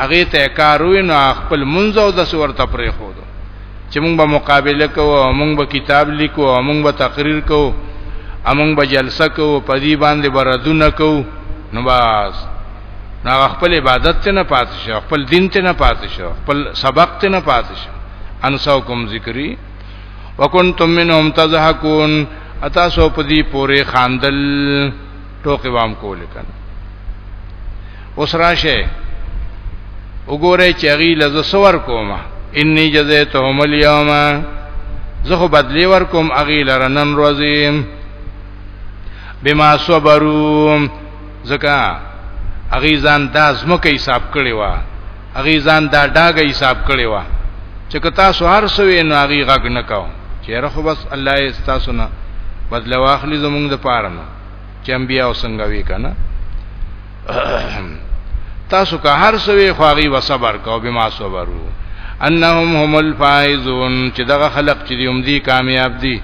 هغه ته کاروي نو خپل منځو د سورته پرې خو چې موږ به مقابله کوو موږ به کتاب لیکو موږ به تقریر کوو موږ به جلسه کوو په دې باندې بردونه کوو نو بس نو خپل عبادت ته نه پات شي خپل دین ته نه پات شي خپل سبق ته نه پات شي انساکم ذکری وکنتم منهم تزهقون اتاسو په دې پوره خاندل ټوکې وام کول کنه اوس راشه وګوره چې هغه لزه سور کومه انی جزیتهم اليوم زه خو بدلی ورکوم هغه لرنن روزیم بما صبروا زکا هغه ځان د ازمکه حساب کړی و هغه ځان د ډاګه حساب کړی و چې کتا سو هر سوې نو هغه غږ نکاو چیرې خو بس الله یې تاسو نه بدلواخلی زمونږ د پاره نه چې انبیا څنګه وی کنه تاسو که هر سوي خواغي وصبر کو بما صبرو انهم هم الفائزون چې دغه خلق چې دی هم دی کامیاب دي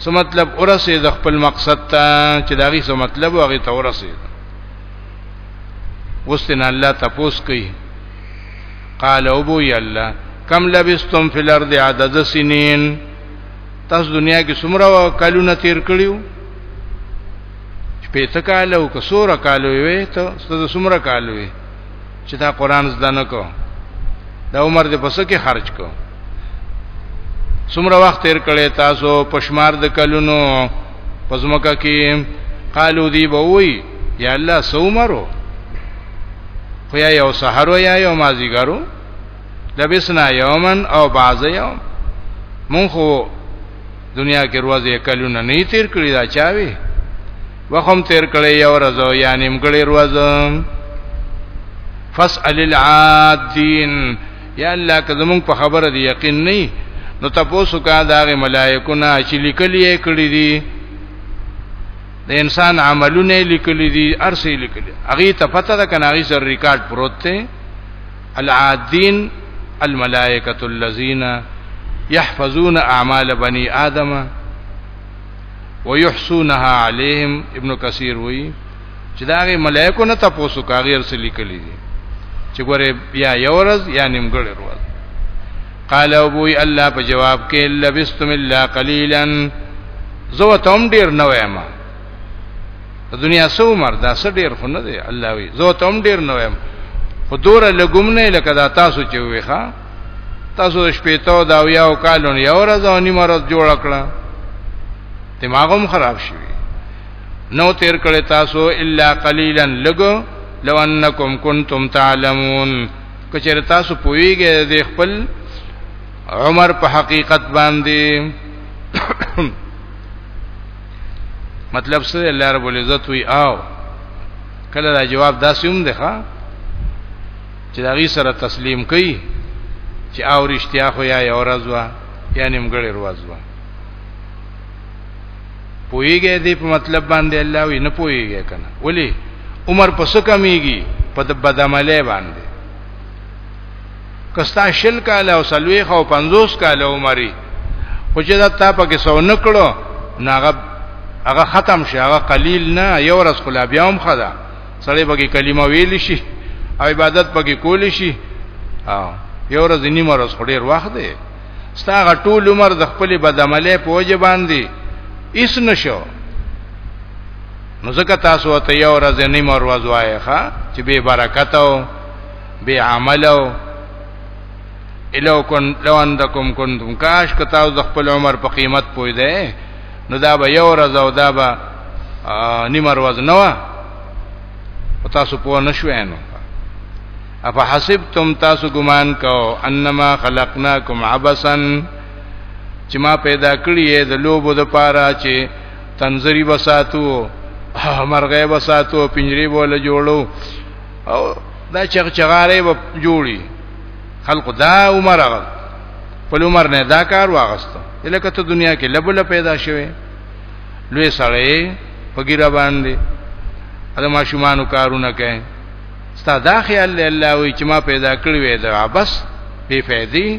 څه مطلب اورسه د خپل مقصد ته چې داغي څه مطلب هغه ته اورسه وستنه الله تپوس کوي قال ابو ي الله کم لبستم فی الارض عدد سنین تاسو دنیا کې څومره کلونه تیر کړیو شپې ته کال او کسوره کال وي ته ستاسو څومره کال وي چې دا قران زده نه کو دا عمر دې پس کې خرج کو څومره وخت تیر کړی تاسو پښمار د کلونو پزمکه کې قالو دی به وی یا الله سومرو خو یا یو سحر یا یو مازیګرو لبسنا یومن او بعض یوم مونږ خو دنیا کې ورځې کلونه نه تیر کړی دا چاوي وخم تیر کړی یو ورځ یا نیمګړی ورځ فاسأل العادین یا الله که زمونږ په خبره دی یقین نه نو تاسو کا داغه ملائکو نه چې لیکلی یې کړی دي د انسان عملونه لیکلی دي ارسي لیکلی هغه ته پته ده کنه هغه سر ریکارډ پروت دی العادین الملائکه الذين يحفظون اعمال بني ادم ويحصونها عليهم ابن کثیر وی چې داغه ملائکه نه تاسو کاغیر سره لیکلي دي چې ګوره یا یو ورځ یا نیمګړی ورځ قال ابو الله په جواب کې لبستم الا قليلا زو تم ډیر نه وایم د دنیا سو عمر دا څه ډیر خو نه دی الله وی زه ته هم ډیر نه وایم خو دوره لګوم نه لکه دا تاسو چې وی ښا تاسو شپې ته دا یو کالون یو ورځ او نیمه ورځ جوړ کړه دماغم خراب شي نو تیر کړی تاسو الا قليلا لګو لو انکم کنتم تعلمون کچره تاسو پویږئ د خپل عمر په حقیقت باندې مطلب څه الله رب العزت وی او کله دا جواب داسې هم دی ښا چې دا غي سره تسلیم کوي چې او رښتیا خو یا یو ورځ وا یا نیمګړې ورځ وا پویږي دې په مطلب باندې الله وی نه پویږي کنه ولی عمر پس کمیږي په بدعمله باندې کستا شل کاله او سلويخ او 50 کاله عمرې خو چې دا تا پکې سو نکړو ناغه هغه ختم شي هغه قلیل نه یو ورځ خلا بیا هم خدا سړی پکې کلمه ویل شي او عبادت پکې کول شي او یو ورځ نیم ورځ خډیر وخت دی ستا غټول عمر د خپل بدعمله په وجه باندې اس نشو نو زکه تاسو ته یو ورځ نیم ورځ وایخه چې به برکت او بے عملو الو کن لو اندکم کنتم کاش کتا د خپل عمر په قیمت پوی دی نو دا به یو ورځ او دا به نیمه ورځ نه و او تاسو پوه نشوي نو افا حسبتم تاسو ګمان کو انما خلقناکم عبثا چې ما پیدا کړی یې د لوبو د پاره چې تنظری وساتو مرغې وساتو پنجری بوله جوړو او دا چغ چغاره به جوړي خلق دا عمر هغه په عمر نه دا کار واغسته لکه ته دنیا کې لبل پیدا شوه لوی سړی په ګیره باندې اده ماشومان کارونه کوي ستا دا خیال له الله وی چې ما پیدا کړی وې دا بس بے فیدی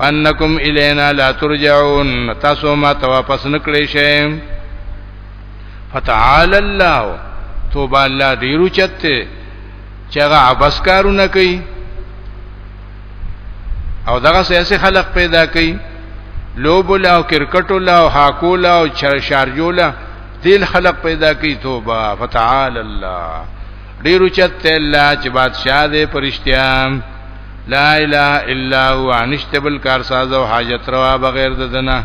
انکم الینا لا ترجعون تاسو ما ته واپس نکړی شئ فتعال الله توبه الله دې رچته چې هغه عبس کارونه کوي او دغه سیاسي خلق پیدا کوي لوب لا او کرکټ لا او هاکو لا او شارجو لا دل خلق پیدا کوي توبه فتعال الله ډیرو چت الله چې بادشاہ دې پرشتیا لا اله الا هو انشتبل کارساز او حاجت روا بغیر ددنه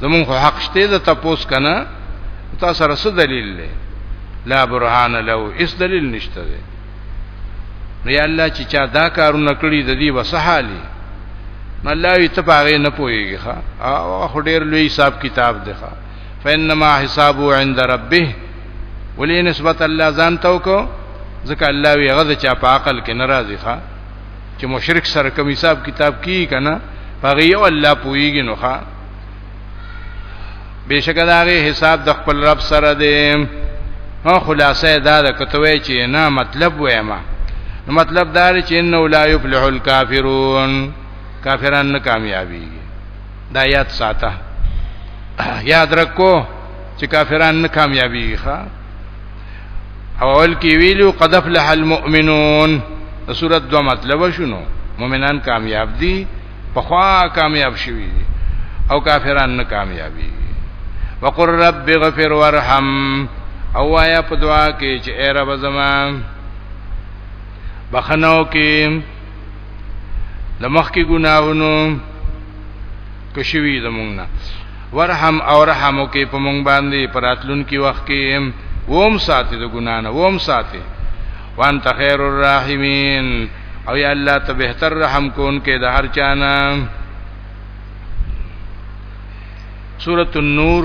زمون خو حق شته د تپوس کنه تاسو سره څه دلیل دی لا برهان له اس دلیل نشته دی نو یا الله چې چا دا کارونه کړی د دې وسحالي الله یې ته پاره نه پويږي ښا او خډیر لوی حساب کتاب دی ښا فینما حسابو عند ربه ولې نسبت الله ځان تو کو ځکه الله وی غزه چا په عقل کې ناراضي ښا چې مشرک سره کوم حساب کتاب کی کنه هغه یو الله پویږي نو ښا بشکره هغه حساب د خپل رب سره دی ها خلاصه دا د کتوې چې نه مطلب وایم نو مطلب دا چې انه لا یفلح الکافرون کافران نه کامیابی دا یاد ساته یاد رکو چې کافران نه کامیابی ښا اول کې ویلو قد افلح المؤمنون سورۃ دو مطلب شنو مؤمنان کامیاب دي په خوا کامیاب شوي دي او کافران نه کامیابي وقر رب اغفر وارحم او آیا په دعا کې چې اے رب زمان بخنو کې د مخکې ګناهونو کشوي زمونږ نه ورحم او رحم وکي په مونږ باندې پراتلون کې وخت کې ووم ساتي د ګنا نه ووم ساتي وانت خیر الرحیمین او یا الله ته بهتر رحم کون کې د هر چانه سورۃ النور